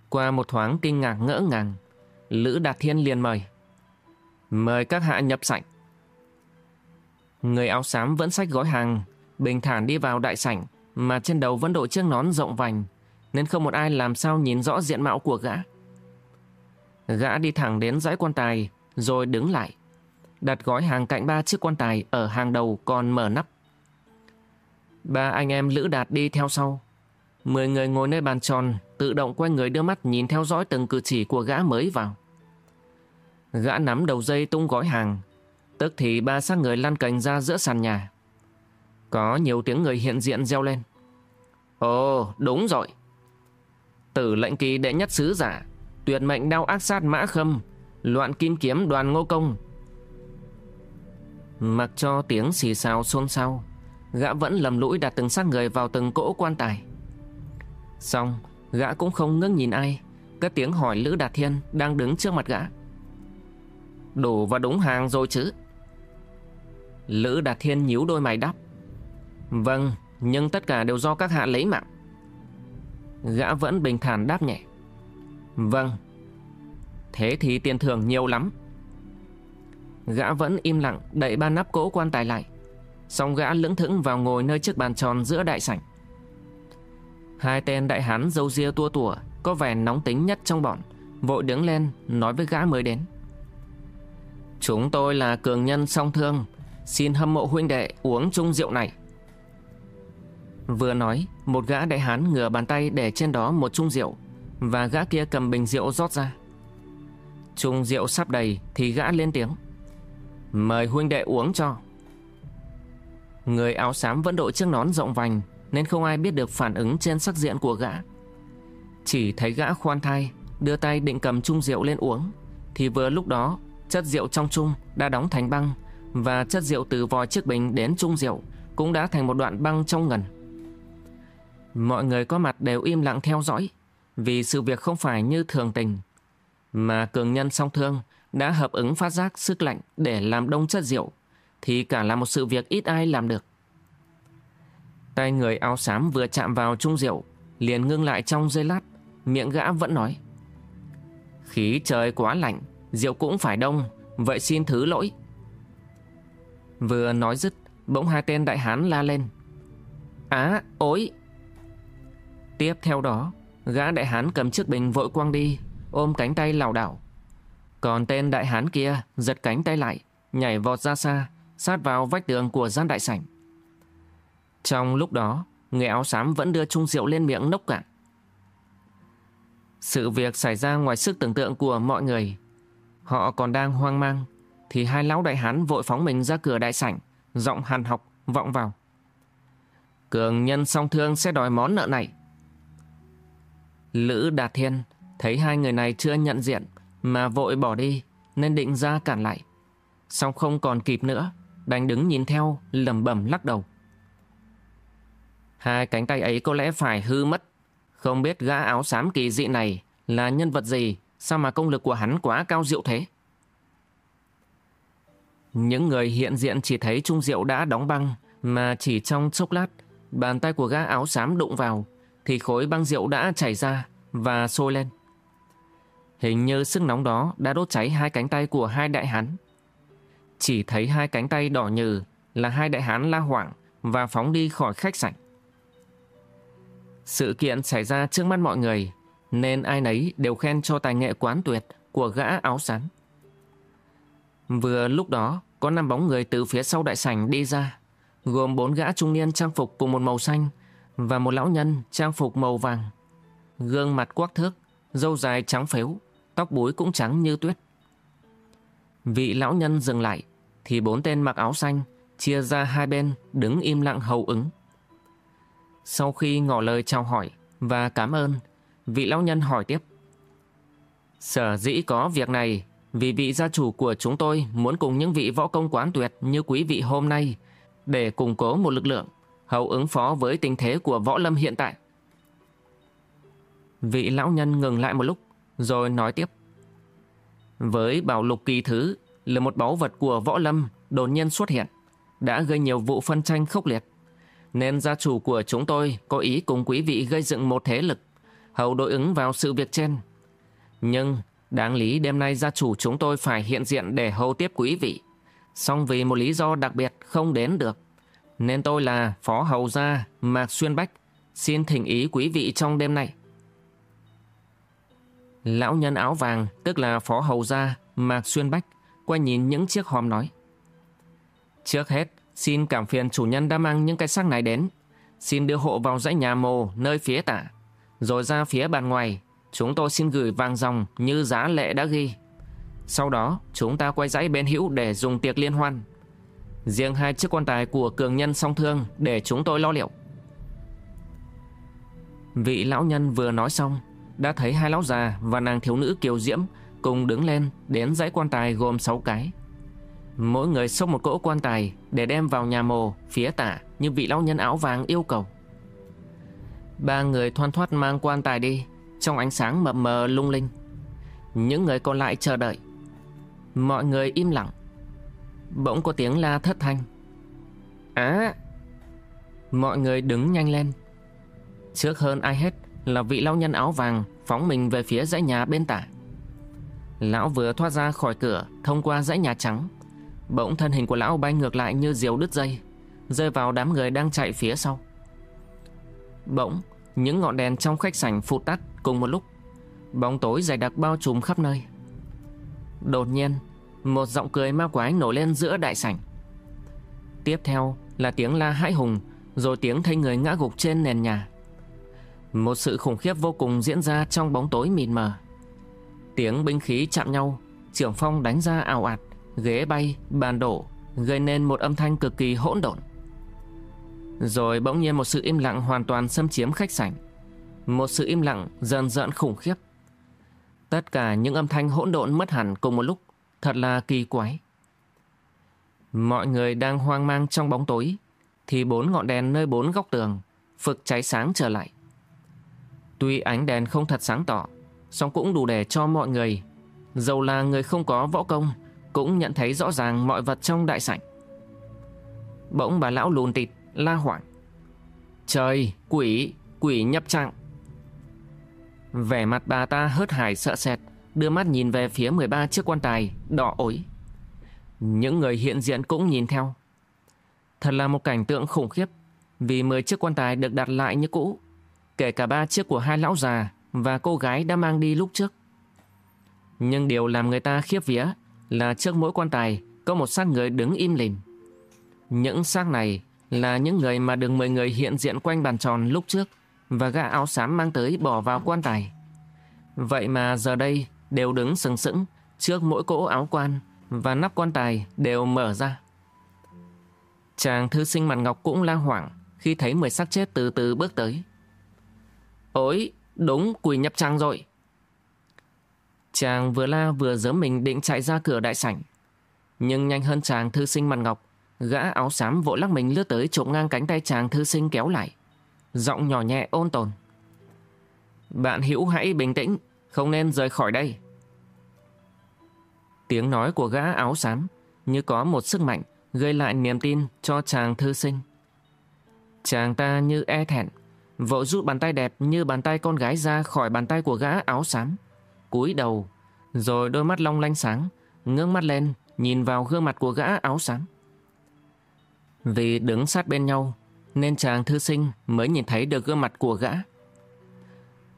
Qua một thoáng kinh ngạc ngỡ ngàng, Lữ Đạt Thiên liền mời. Mời các hạ nhập sảnh. Người áo xám vẫn xách gói hàng, bình thản đi vào đại sảnh, mà trên đầu vẫn đội chiếc nón rộng vành, nên không một ai làm sao nhìn rõ diện mạo của gã. Gã đi thẳng đến dãy quan tài, rồi đứng lại, đặt gói hàng cạnh ba chiếc quan tài ở hàng đầu còn mở nắp. Ba anh em Lữ Đạt đi theo sau. Mười người ngồi nơi bàn tròn, tự động quay người đưa mắt nhìn theo dõi từng cử chỉ của gã mới vào. Gã nắm đầu dây tung gói hàng, tức thì ba xác người lăn cành ra giữa sàn nhà. Có nhiều tiếng người hiện diện reo lên. Ồ, đúng rồi. Tử lệnh kỳ đệ nhất sứ giả, tuyệt mệnh đao ác sát mã khâm, loạn kim kiếm đoàn ngô công. Mặc cho tiếng xì xào xôn xao, gã vẫn lầm lũi đặt từng xác người vào từng cỗ quan tài. Xong, gã cũng không ngước nhìn ai, cất tiếng hỏi Lữ Đạt Thiên đang đứng trước mặt gã. Đủ và đúng hàng rồi chứ? Lữ Đạt Thiên nhíu đôi mày đáp. Vâng, nhưng tất cả đều do các hạ lấy mạng. Gã vẫn bình thản đáp nhẹ. Vâng. Thế thì tiền thưởng nhiều lắm. Gã vẫn im lặng đẩy ba nắp cỗ quan tài lại. Xong gã lững thững vào ngồi nơi chiếc bàn tròn giữa đại sảnh. Hai tên đại hán dâu ria tua tủa có vẻ nóng tính nhất trong bọn, vội đứng lên nói với gã mới đến. Chúng tôi là cường nhân song thương, xin hâm mộ huynh đệ uống chung rượu này. Vừa nói, một gã đại hán ngửa bàn tay để trên đó một chung rượu, và gã kia cầm bình rượu rót ra. Chung rượu sắp đầy thì gã lên tiếng. Mời huynh đệ uống cho. Người áo xám vẫn đội chiếc nón rộng vành nên không ai biết được phản ứng trên sắc diện của gã. Chỉ thấy gã khoan thai, đưa tay định cầm chung rượu lên uống, thì vừa lúc đó chất rượu trong chung đã đóng thành băng và chất rượu từ vòi chiếc bình đến chung rượu cũng đã thành một đoạn băng trong ngần. Mọi người có mặt đều im lặng theo dõi vì sự việc không phải như thường tình, mà cường nhân song thương đã hợp ứng phát giác sức lạnh để làm đông chất rượu thì cả là một sự việc ít ai làm được. Tay người áo xám vừa chạm vào chung rượu, liền ngưng lại trong giây lát, miệng gã vẫn nói, Khí trời quá lạnh, rượu cũng phải đông, vậy xin thứ lỗi. Vừa nói dứt bỗng hai tên đại hán la lên Á, ối Tiếp theo đó, gã đại hán cầm chiếc bình vội quăng đi, ôm cánh tay lảo đảo. Còn tên đại hán kia giật cánh tay lại, nhảy vọt ra xa, sát vào vách tường của gian đại sảnh. Trong lúc đó, người áo xám vẫn đưa chung rượu lên miệng nốc cạn. Sự việc xảy ra ngoài sức tưởng tượng của mọi người. Họ còn đang hoang mang, thì hai lão đại hán vội phóng mình ra cửa đại sảnh, giọng hàn học, vọng vào. Cường nhân song thương sẽ đòi món nợ này. Lữ Đạt Thiên thấy hai người này chưa nhận diện mà vội bỏ đi nên định ra cản lại. Xong không còn kịp nữa, đành đứng nhìn theo lầm bẩm lắc đầu. Hai cánh tay ấy có lẽ phải hư mất. Không biết gã áo xám kỳ dị này là nhân vật gì, sao mà công lực của hắn quá cao diệu thế? Những người hiện diện chỉ thấy Trung Diệu đã đóng băng, mà chỉ trong chốc lát, bàn tay của gã áo xám đụng vào, thì khối băng rượu đã chảy ra và sôi lên. Hình như sức nóng đó đã đốt cháy hai cánh tay của hai đại hán. Chỉ thấy hai cánh tay đỏ nhừ là hai đại hán la hoảng và phóng đi khỏi khách sạn Sự kiện xảy ra trước mắt mọi người nên ai nấy đều khen cho tài nghệ quán tuyệt của gã áo sắn. Vừa lúc đó có năm bóng người từ phía sau đại sảnh đi ra gồm bốn gã trung niên trang phục cùng một màu xanh và một lão nhân trang phục màu vàng. Gương mặt quắc thước, râu dài trắng phếu, tóc búi cũng trắng như tuyết. Vị lão nhân dừng lại, thì bốn tên mặc áo xanh chia ra hai bên đứng im lặng hầu ứng. Sau khi ngỏ lời chào hỏi và cảm ơn, vị lão nhân hỏi tiếp. Sở dĩ có việc này vì vị gia chủ của chúng tôi muốn cùng những vị võ công quán tuyệt như quý vị hôm nay để củng cố một lực lượng hầu ứng phó với tình thế của võ lâm hiện tại. Vị lão nhân ngừng lại một lúc, rồi nói tiếp. Với bảo lục kỳ thứ là một báu vật của võ lâm đột nhiên xuất hiện, đã gây nhiều vụ phân tranh khốc liệt. nên gia chủ của chúng tôi có ý cùng quý vị gây dựng một thế lực, hầu đối ứng vào sự việc trên. Nhưng đáng lý đêm nay gia chủ chúng tôi phải hiện diện để hầu tiếp quý vị. Song vì một lý do đặc biệt không đến được. Nên tôi là Phó Hầu Gia Mạc Xuyên Bách, xin thỉnh ý quý vị trong đêm nay. Lão nhân áo vàng, tức là Phó Hầu Gia Mạc Xuyên Bách, quay nhìn những chiếc hòm nói. Trước hết, xin cảm phiền chủ nhân đã mang những cái xác này đến. Xin đưa hộ vào dãy nhà mồ nơi phía tả. Rồi ra phía bàn ngoài, chúng tôi xin gửi vàng dòng như giá lệ đã ghi. Sau đó, chúng ta quay dãy bên hữu để dùng tiệc liên hoan. Riêng hai chiếc quan tài của cường nhân song thương để chúng tôi lo liệu. Vị lão nhân vừa nói xong, đã thấy hai lão già và nàng thiếu nữ kiều diễm cùng đứng lên đến dãy quan tài gồm 6 cái. Mỗi người xốc một cỗ quan tài để đem vào nhà mồ phía tả như vị lão nhân áo vàng yêu cầu. Ba người thoăn thoát mang quan tài đi trong ánh sáng mập mờ lung linh. Những người còn lại chờ đợi. Mọi người im lặng. Bỗng có tiếng la thất thanh. Á! Mọi người đứng nhanh lên. Trước hơn ai hết là vị lão nhân áo vàng phóng mình về phía dãy nhà bên tả. Lão vừa thoát ra khỏi cửa thông qua dãy nhà trắng. Bỗng thân hình của lão bay ngược lại như diều đứt dây, rơi vào đám người đang chạy phía sau. Bỗng, những ngọn đèn trong khách sảnh phụt tắt cùng một lúc. Bóng tối dày đặc bao trùm khắp nơi. Đột nhiên, một giọng cười ma quái nổi lên giữa đại sảnh. Tiếp theo là tiếng la hãi hùng, rồi tiếng thấy người ngã gục trên nền nhà. Một sự khủng khiếp vô cùng diễn ra trong bóng tối mịt mờ. Tiếng binh khí chạm nhau, trưởng phong đánh ra ảo ạt, ghế bay, bàn đổ, gây nên một âm thanh cực kỳ hỗn độn. Rồi bỗng nhiên một sự im lặng hoàn toàn xâm chiếm khách sảnh. Một sự im lặng dần dần khủng khiếp. Tất cả những âm thanh hỗn độn mất hẳn cùng một lúc, thật là kỳ quái. Mọi người đang hoang mang trong bóng tối, thì bốn ngọn đèn nơi bốn góc tường phực cháy sáng trở lại. Tuy ánh đèn không thật sáng tỏ, song cũng đủ để cho mọi người, dầu là người không có võ công, cũng nhận thấy rõ ràng mọi vật trong đại sảnh. Bỗng bà lão lùn tịt, la hoảng. Trời, quỷ, quỷ nhập trạng. Vẻ mặt bà ta hớt hải sợ sệt, đưa mắt nhìn về phía 13 chiếc quan tài, đỏ ối. Những người hiện diện cũng nhìn theo. Thật là một cảnh tượng khủng khiếp, vì 10 chiếc quan tài được đặt lại như cũ, kể cả ba chiếc của hai lão già và cô gái đã mang đi lúc trước. Nhưng điều làm người ta khiếp vía là trước mỗi quan tài có một xác người đứng im lìm. Những xác này là những người mà được 10 người hiện diện quanh bàn tròn lúc trước và gã áo xám mang tới bỏ vào quan tài. Vậy mà giờ đây đều đứng sừng sững trước mỗi cỗ áo quan và nắp quan tài đều mở ra. Chàng thư sinh mặt ngọc cũng la hoảng khi thấy 10 xác chết từ từ bước tới. Ôi, đúng quỳ nhập trang rồi. Chàng vừa la vừa giớm mình định chạy ra cửa đại sảnh. Nhưng nhanh hơn chàng thư sinh mặt ngọc, gã áo xám vội lắc mình lướt tới trộm ngang cánh tay chàng thư sinh kéo lại. Giọng nhỏ nhẹ ôn tồn. Bạn hữu hãy bình tĩnh, không nên rời khỏi đây. Tiếng nói của gã áo xám như có một sức mạnh gây lại niềm tin cho chàng thư sinh. Chàng ta như e thẹn, vội rút bàn tay đẹp như bàn tay con gái ra khỏi bàn tay của gã áo xám cúi đầu, rồi đôi mắt long lanh sáng, ngước mắt lên, nhìn vào gương mặt của gã áo xám. Vì đứng sát bên nhau, nên chàng thư sinh mới nhìn thấy được gương mặt của gã.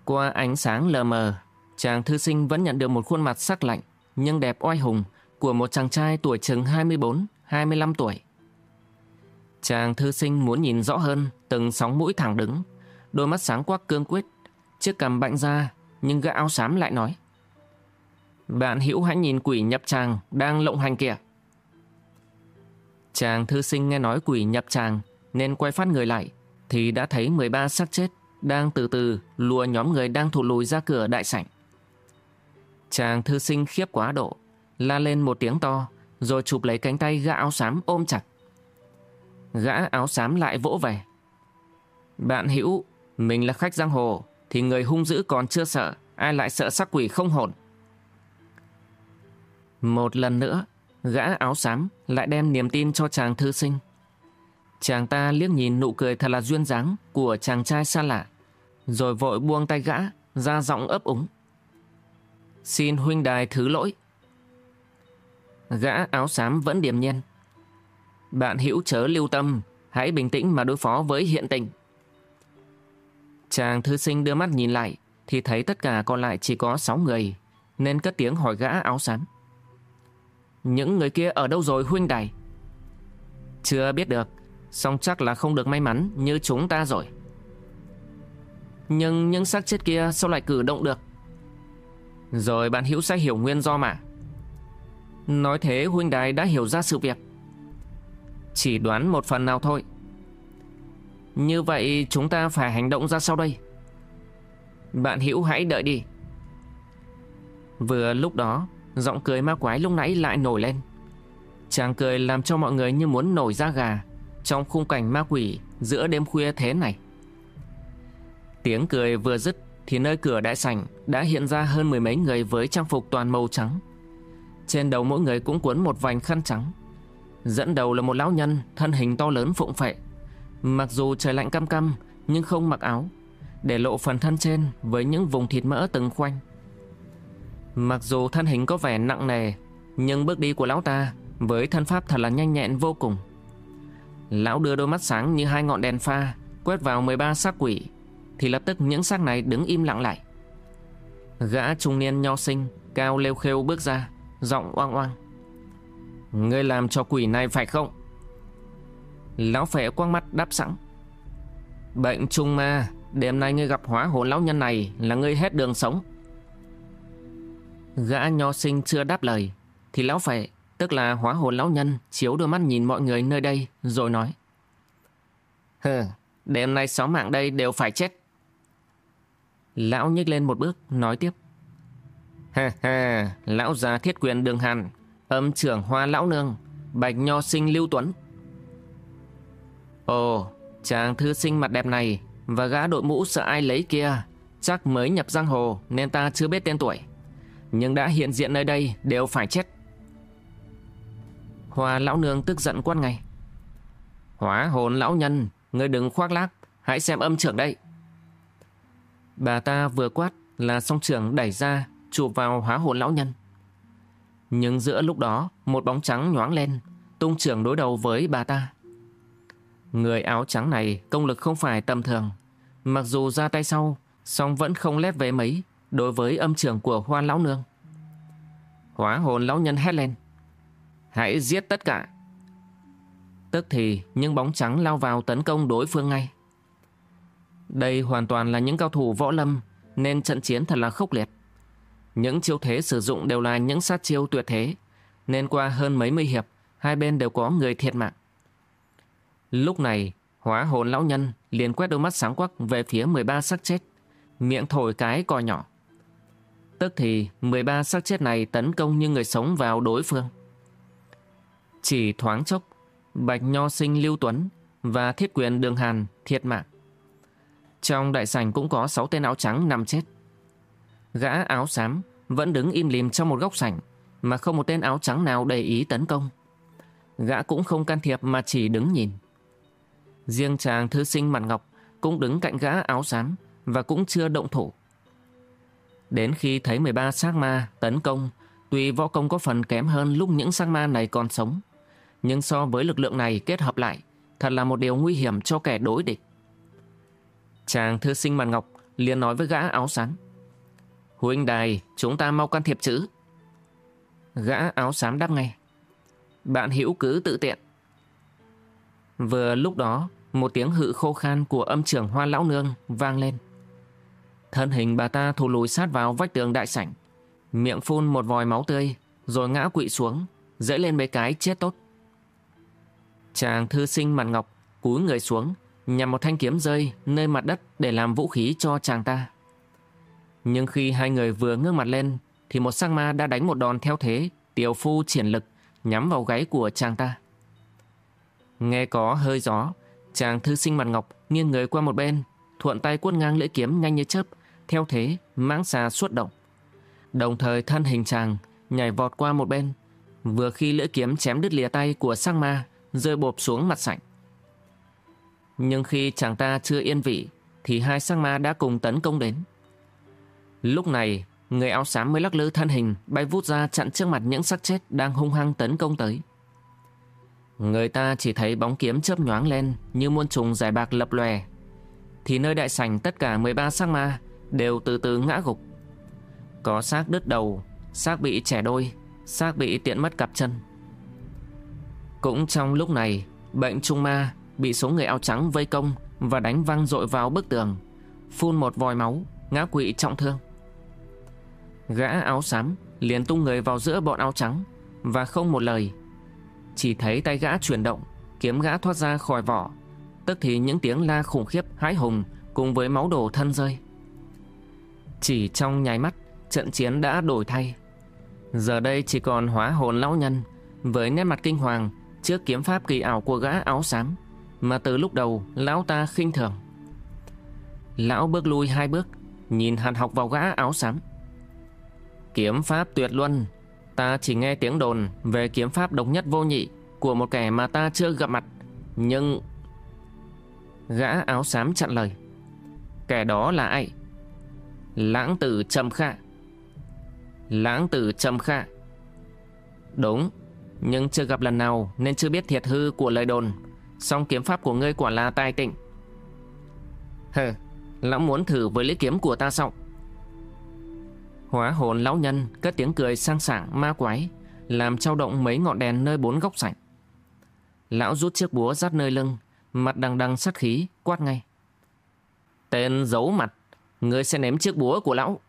Qua ánh sáng lờ mờ, chàng thư sinh vẫn nhận được một khuôn mặt sắc lạnh, nhưng đẹp oai hùng của một chàng trai tuổi chừng 24-25 tuổi. Chàng thư sinh muốn nhìn rõ hơn từng sóng mũi thẳng đứng, đôi mắt sáng quắc cương quyết, chiếc cằm bạnh ra, nhưng gã áo xám lại nói. Bạn hữu hãy nhìn quỷ nhập tràng đang lộng hành kìa. Chàng thư sinh nghe nói quỷ nhập tràng nên quay phát người lại thì đã thấy 13 xác chết đang từ từ lùa nhóm người đang thụt lùi ra cửa đại sảnh. Chàng thư sinh khiếp quá độ, la lên một tiếng to rồi chụp lấy cánh tay gã áo xám ôm chặt. Gã áo xám lại vỗ về. Bạn hữu, mình là khách giang hồ thì người hung dữ còn chưa sợ, ai lại sợ sắc quỷ không hồn. Một lần nữa, gã áo xám lại đem niềm tin cho chàng thư sinh. Chàng ta liếc nhìn nụ cười thật là duyên dáng của chàng trai xa lạ, rồi vội buông tay gã, ra giọng ấp úng. Xin huynh đài thứ lỗi. Gã áo xám vẫn điềm nhiên. Bạn hữu chớ lưu tâm, hãy bình tĩnh mà đối phó với hiện tình. Chàng thư sinh đưa mắt nhìn lại, thì thấy tất cả còn lại chỉ có 6 người, nên cất tiếng hỏi gã áo xám. Những người kia ở đâu rồi huynh đài? Chưa biết được, song chắc là không được may mắn như chúng ta rồi. Nhưng những xác chết kia sao lại cử động được? Rồi bạn hữu sẽ hiểu nguyên do mà. Nói thế huynh đài đã hiểu ra sự việc. Chỉ đoán một phần nào thôi. Như vậy chúng ta phải hành động ra sau đây. Bạn hữu hãy đợi đi. Vừa lúc đó, giọng cười ma quái lúc nãy lại nổi lên. Chàng cười làm cho mọi người như muốn nổi da gà trong khung cảnh ma quỷ giữa đêm khuya thế này. Tiếng cười vừa dứt thì nơi cửa đại sảnh đã hiện ra hơn mười mấy người với trang phục toàn màu trắng. Trên đầu mỗi người cũng cuốn một vành khăn trắng. Dẫn đầu là một lão nhân thân hình to lớn phụng phệ. Mặc dù trời lạnh cam cam nhưng không mặc áo, để lộ phần thân trên với những vùng thịt mỡ từng khoanh. Mặc dù thân hình có vẻ nặng nề, nhưng bước đi của lão ta với thân pháp thật là nhanh nhẹn vô cùng. Lão đưa đôi mắt sáng như hai ngọn đèn pha quét vào 13 xác quỷ, thì lập tức những xác này đứng im lặng lại. Gã trung niên nho sinh, cao lêu khêu bước ra, giọng oang oang. Ngươi làm cho quỷ này phải không? Lão phệ quăng mắt đáp sẵn. Bệnh trung ma, đêm nay ngươi gặp hóa hồn lão nhân này là ngươi hết đường sống. Gã nho sinh chưa đáp lời, thì lão phệ, tức là hóa hồn lão nhân, chiếu đôi mắt nhìn mọi người nơi đây, rồi nói. Hừ, đêm nay sáu mạng đây đều phải chết. Lão nhích lên một bước, nói tiếp. Ha ha, lão già thiết quyền đường hàn, âm trưởng hoa lão nương, bạch nho sinh lưu tuấn. Ồ, chàng thư sinh mặt đẹp này và gã đội mũ sợ ai lấy kia, chắc mới nhập giang hồ nên ta chưa biết tên tuổi. Nhưng đã hiện diện nơi đây đều phải chết. Hoa lão nương tức giận quát ngay. Hóa hồn lão nhân, ngươi đừng khoác lác, hãy xem âm trưởng đây. Bà ta vừa quát là song trưởng đẩy ra chụp vào hóa hồn lão nhân. Nhưng giữa lúc đó một bóng trắng nhoáng lên tung trưởng đối đầu với bà ta. Người áo trắng này công lực không phải tầm thường. Mặc dù ra tay sau song vẫn không lép về mấy đối với âm trưởng của hoa lão nương. Hóa hồn lão nhân hét lên. Hãy giết tất cả. Tức thì những bóng trắng lao vào tấn công đối phương ngay. Đây hoàn toàn là những cao thủ võ lâm, nên trận chiến thật là khốc liệt. Những chiêu thế sử dụng đều là những sát chiêu tuyệt thế, nên qua hơn mấy mươi hiệp, hai bên đều có người thiệt mạng. Lúc này, hóa hồn lão nhân liền quét đôi mắt sáng quắc về phía 13 xác chết, miệng thổi cái còi nhỏ. Tức thì 13 xác chết này tấn công như người sống vào đối phương. Chỉ thoáng chốc, Bạch Nho Sinh Lưu Tuấn và Thiết Quyền Đường Hàn thiệt mạng. Trong đại sảnh cũng có 6 tên áo trắng nằm chết. Gã áo xám vẫn đứng im lìm trong một góc sảnh mà không một tên áo trắng nào để ý tấn công. Gã cũng không can thiệp mà chỉ đứng nhìn. Riêng chàng thư sinh mặt ngọc cũng đứng cạnh gã áo xám và cũng chưa động thủ. Đến khi thấy 13 xác ma tấn công, tuy võ công có phần kém hơn lúc những xác ma này còn sống, nhưng so với lực lượng này kết hợp lại, thật là một điều nguy hiểm cho kẻ đối địch. Chàng thư sinh mặt ngọc liền nói với gã áo xám. Huynh đài, chúng ta mau can thiệp chứ. Gã áo xám đáp ngay. Bạn hữu cứ tự tiện. Vừa lúc đó, một tiếng hự khô khan của âm trưởng hoa lão nương vang lên. Thân hình bà ta thù lùi sát vào vách tường đại sảnh, miệng phun một vòi máu tươi, rồi ngã quỵ xuống, dẫy lên mấy cái chết tốt. Chàng thư sinh mặt ngọc cúi người xuống, nhằm một thanh kiếm rơi nơi mặt đất để làm vũ khí cho chàng ta. Nhưng khi hai người vừa ngước mặt lên, thì một sang ma đã đánh một đòn theo thế, tiểu phu triển lực, nhắm vào gáy của chàng ta. Nghe có hơi gió, chàng thư sinh mặt ngọc nghiêng người qua một bên, thuận tay quất ngang lưỡi kiếm nhanh như chớp, theo thế mãng xà suốt động. Đồng thời thân hình chàng nhảy vọt qua một bên, vừa khi lưỡi kiếm chém đứt lìa tay của sang ma, rơi bộp xuống mặt sảnh. Nhưng khi chàng ta chưa yên vị, Thì hai sang ma đã cùng tấn công đến. Lúc này, Người áo xám mới lắc lư thân hình, Bay vút ra chặn trước mặt những xác chết Đang hung hăng tấn công tới. Người ta chỉ thấy bóng kiếm chớp nhoáng lên Như muôn trùng giải bạc lập lòe. Thì nơi đại sảnh tất cả 13 xác ma Đều từ từ ngã gục. Có xác đứt đầu, Xác bị trẻ đôi, Xác bị tiện mất cặp chân. Cũng trong lúc này, Bệnh trung ma bị số người áo trắng vây công Và đánh văng dội vào bức tường, Phun một vòi máu, Ngã quỵ trọng thương. Gã áo xám liền tung người vào giữa bọn áo trắng Và không một lời. Chỉ thấy tay gã chuyển động, Kiếm gã thoát ra khỏi vỏ, Tức thì những tiếng la khủng khiếp, hãi hùng Cùng với máu đổ thân rơi. Chỉ trong nháy mắt, Trận chiến đã đổi thay. Giờ đây chỉ còn hóa hồn lão nhân Với nét mặt kinh hoàng Trước kiếm pháp kỳ ảo của gã áo xám, Mà từ lúc đầu lão ta khinh thường. Lão bước lui hai bước, Nhìn hàn học vào gã áo xám. Kiếm pháp tuyệt luân, Ta chỉ nghe tiếng đồn Về kiếm pháp độc nhất vô nhị Của một kẻ mà ta chưa gặp mặt, Nhưng Gã áo xám chặn lời. Kẻ đó là ai? Lãng tử trầm khạ Lãng tử trầm khạ Đúng. Nhưng chưa gặp lần nào Nên chưa biết thiệt hư của lời đồn. Song kiếm pháp của ngươi quả là tai tịnh. Hừ, Lão muốn thử với lưỡi kiếm của ta sao? Hóa hồn lão nhân Cất tiếng cười sang sảng, ma quái, Làm trao động mấy ngọn đèn nơi bốn góc sảnh. Lão rút chiếc búa rát nơi lưng, Mặt đằng đằng sát khí, Quát ngay. Tên giấu mặt, Ngươi sẽ ném chiếc búa của lão.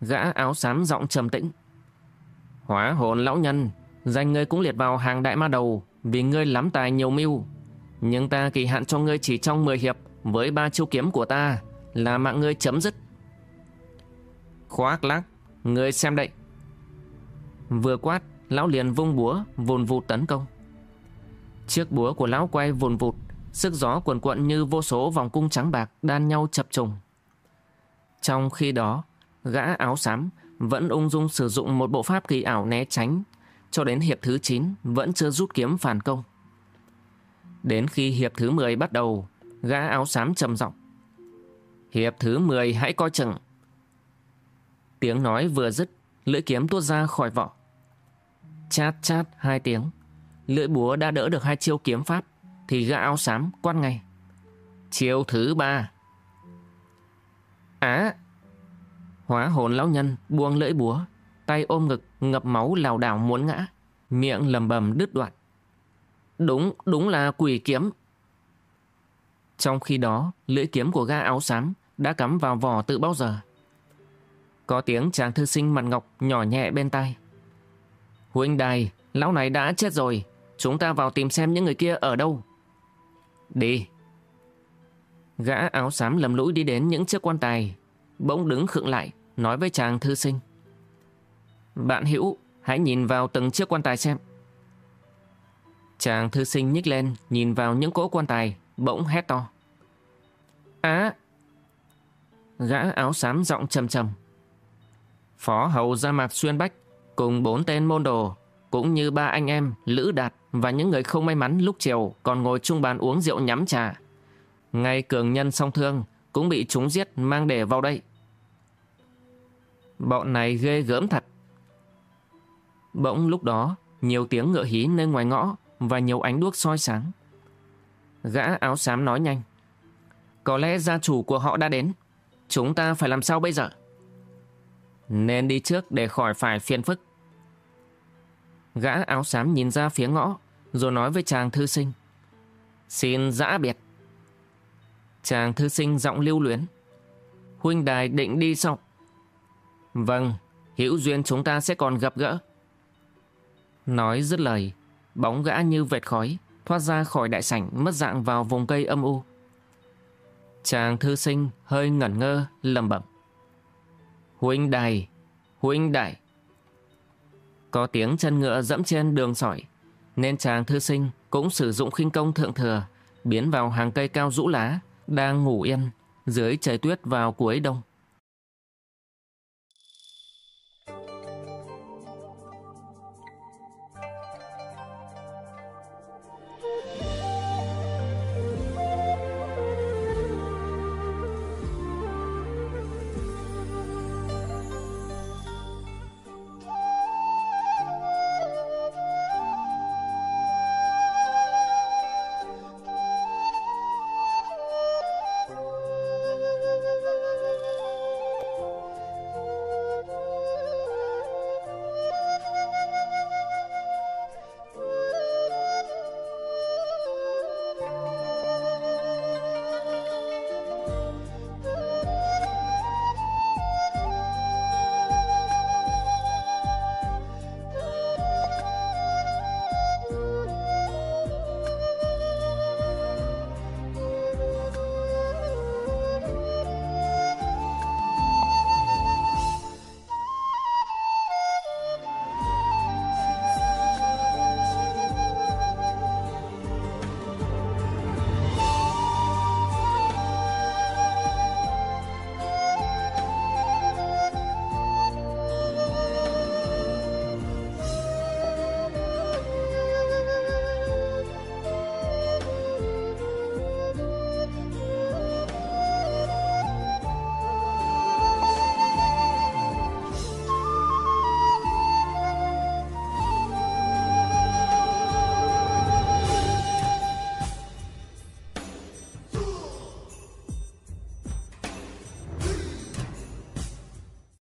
Gã áo xám giọng trầm tĩnh. Hóa hồn lão nhân Danh ngươi cũng liệt vào hàng đại ma đầu, Vì ngươi lắm tài nhiều mưu. Nhưng ta kỳ hạn cho ngươi chỉ trong 10 hiệp Với ba chiêu kiếm của ta Là mạng ngươi chấm dứt. Khoác lác, Ngươi xem đây. Vừa quát, Lão liền vung búa Vùn vụt tấn công. Chiếc búa của lão quay vùn vụt, Sức gió cuồn cuộn như vô số vòng cung trắng bạc Đan nhau chập trùng. Trong khi đó, Gã áo xám Vẫn ung dung sử dụng một bộ pháp kỳ ảo né tránh cho đến hiệp thứ 9 Vẫn chưa rút kiếm phản công. Đến khi hiệp thứ 10 bắt đầu, Gã áo xám trầm giọng. Hiệp thứ 10 hãy coi chừng. Tiếng nói vừa dứt, Lưỡi kiếm tuốt ra khỏi vỏ. Chát chát hai tiếng, Lưỡi búa đã đỡ được hai chiêu kiếm pháp, Thì gã áo xám quát ngay. Chiêu thứ ba. Á! Hóa hồn lão nhân buông lưỡi búa, Tay ôm ngực ngập máu lảo đảo muốn ngã. Miệng lầm bầm đứt đoạn. Đúng, đúng là quỷ kiếm. Trong khi đó Lưỡi kiếm của gã áo xám Đã cắm vào vỏ từ bao giờ? Có tiếng chàng thư sinh mặt ngọc Nhỏ nhẹ bên tai. Huynh đài, lão này đã chết rồi. Chúng ta vào tìm xem những người kia ở đâu. Đi. Gã áo xám lầm lũi đi đến những chiếc quan tài. Bỗng đứng khựng lại Nói với chàng thư sinh. Bạn hữu, Hãy nhìn vào từng chiếc quan tài xem. Chàng thư sinh nhích lên, Nhìn vào những cỗ quan tài, Bỗng hét to. Á! Gã áo xám giọng trầm trầm. Phó hầu ra mặt xuyên bách Cùng bốn tên môn đồ, Cũng như ba anh em, Lữ Đạt Và những người không may mắn lúc chiều Còn ngồi chung bàn uống rượu nhắm trà. Ngay cường nhân song thương Cũng bị chúng giết mang để vào đây. Bọn này ghê gớm thật. Bỗng lúc đó, nhiều tiếng ngựa hí nơi ngoài ngõ và nhiều ánh đuốc soi sáng. Gã áo xám nói nhanh. Có lẽ gia chủ của họ đã đến. Chúng ta phải làm sao bây giờ? Nên đi trước để khỏi phải phiền phức. Gã áo xám nhìn ra phía ngõ, rồi nói với chàng thư sinh. Xin giã biệt. Chàng thư sinh giọng lưu luyến. Huynh đài định đi sau Vâng, hữu duyên chúng ta sẽ còn gặp gỡ. Nói dứt lời, bóng gã như vệt khói, thoát ra khỏi đại sảnh mất dạng vào vùng cây âm u. Chàng thư sinh hơi ngẩn ngơ, lầm bẩm. Huynh đài, huynh đại. Có tiếng chân ngựa dẫm trên đường sỏi, nên chàng thư sinh cũng sử dụng khinh công thượng thừa, biến vào hàng cây cao rũ lá, đang ngủ yên, dưới trời tuyết vào cuối đông.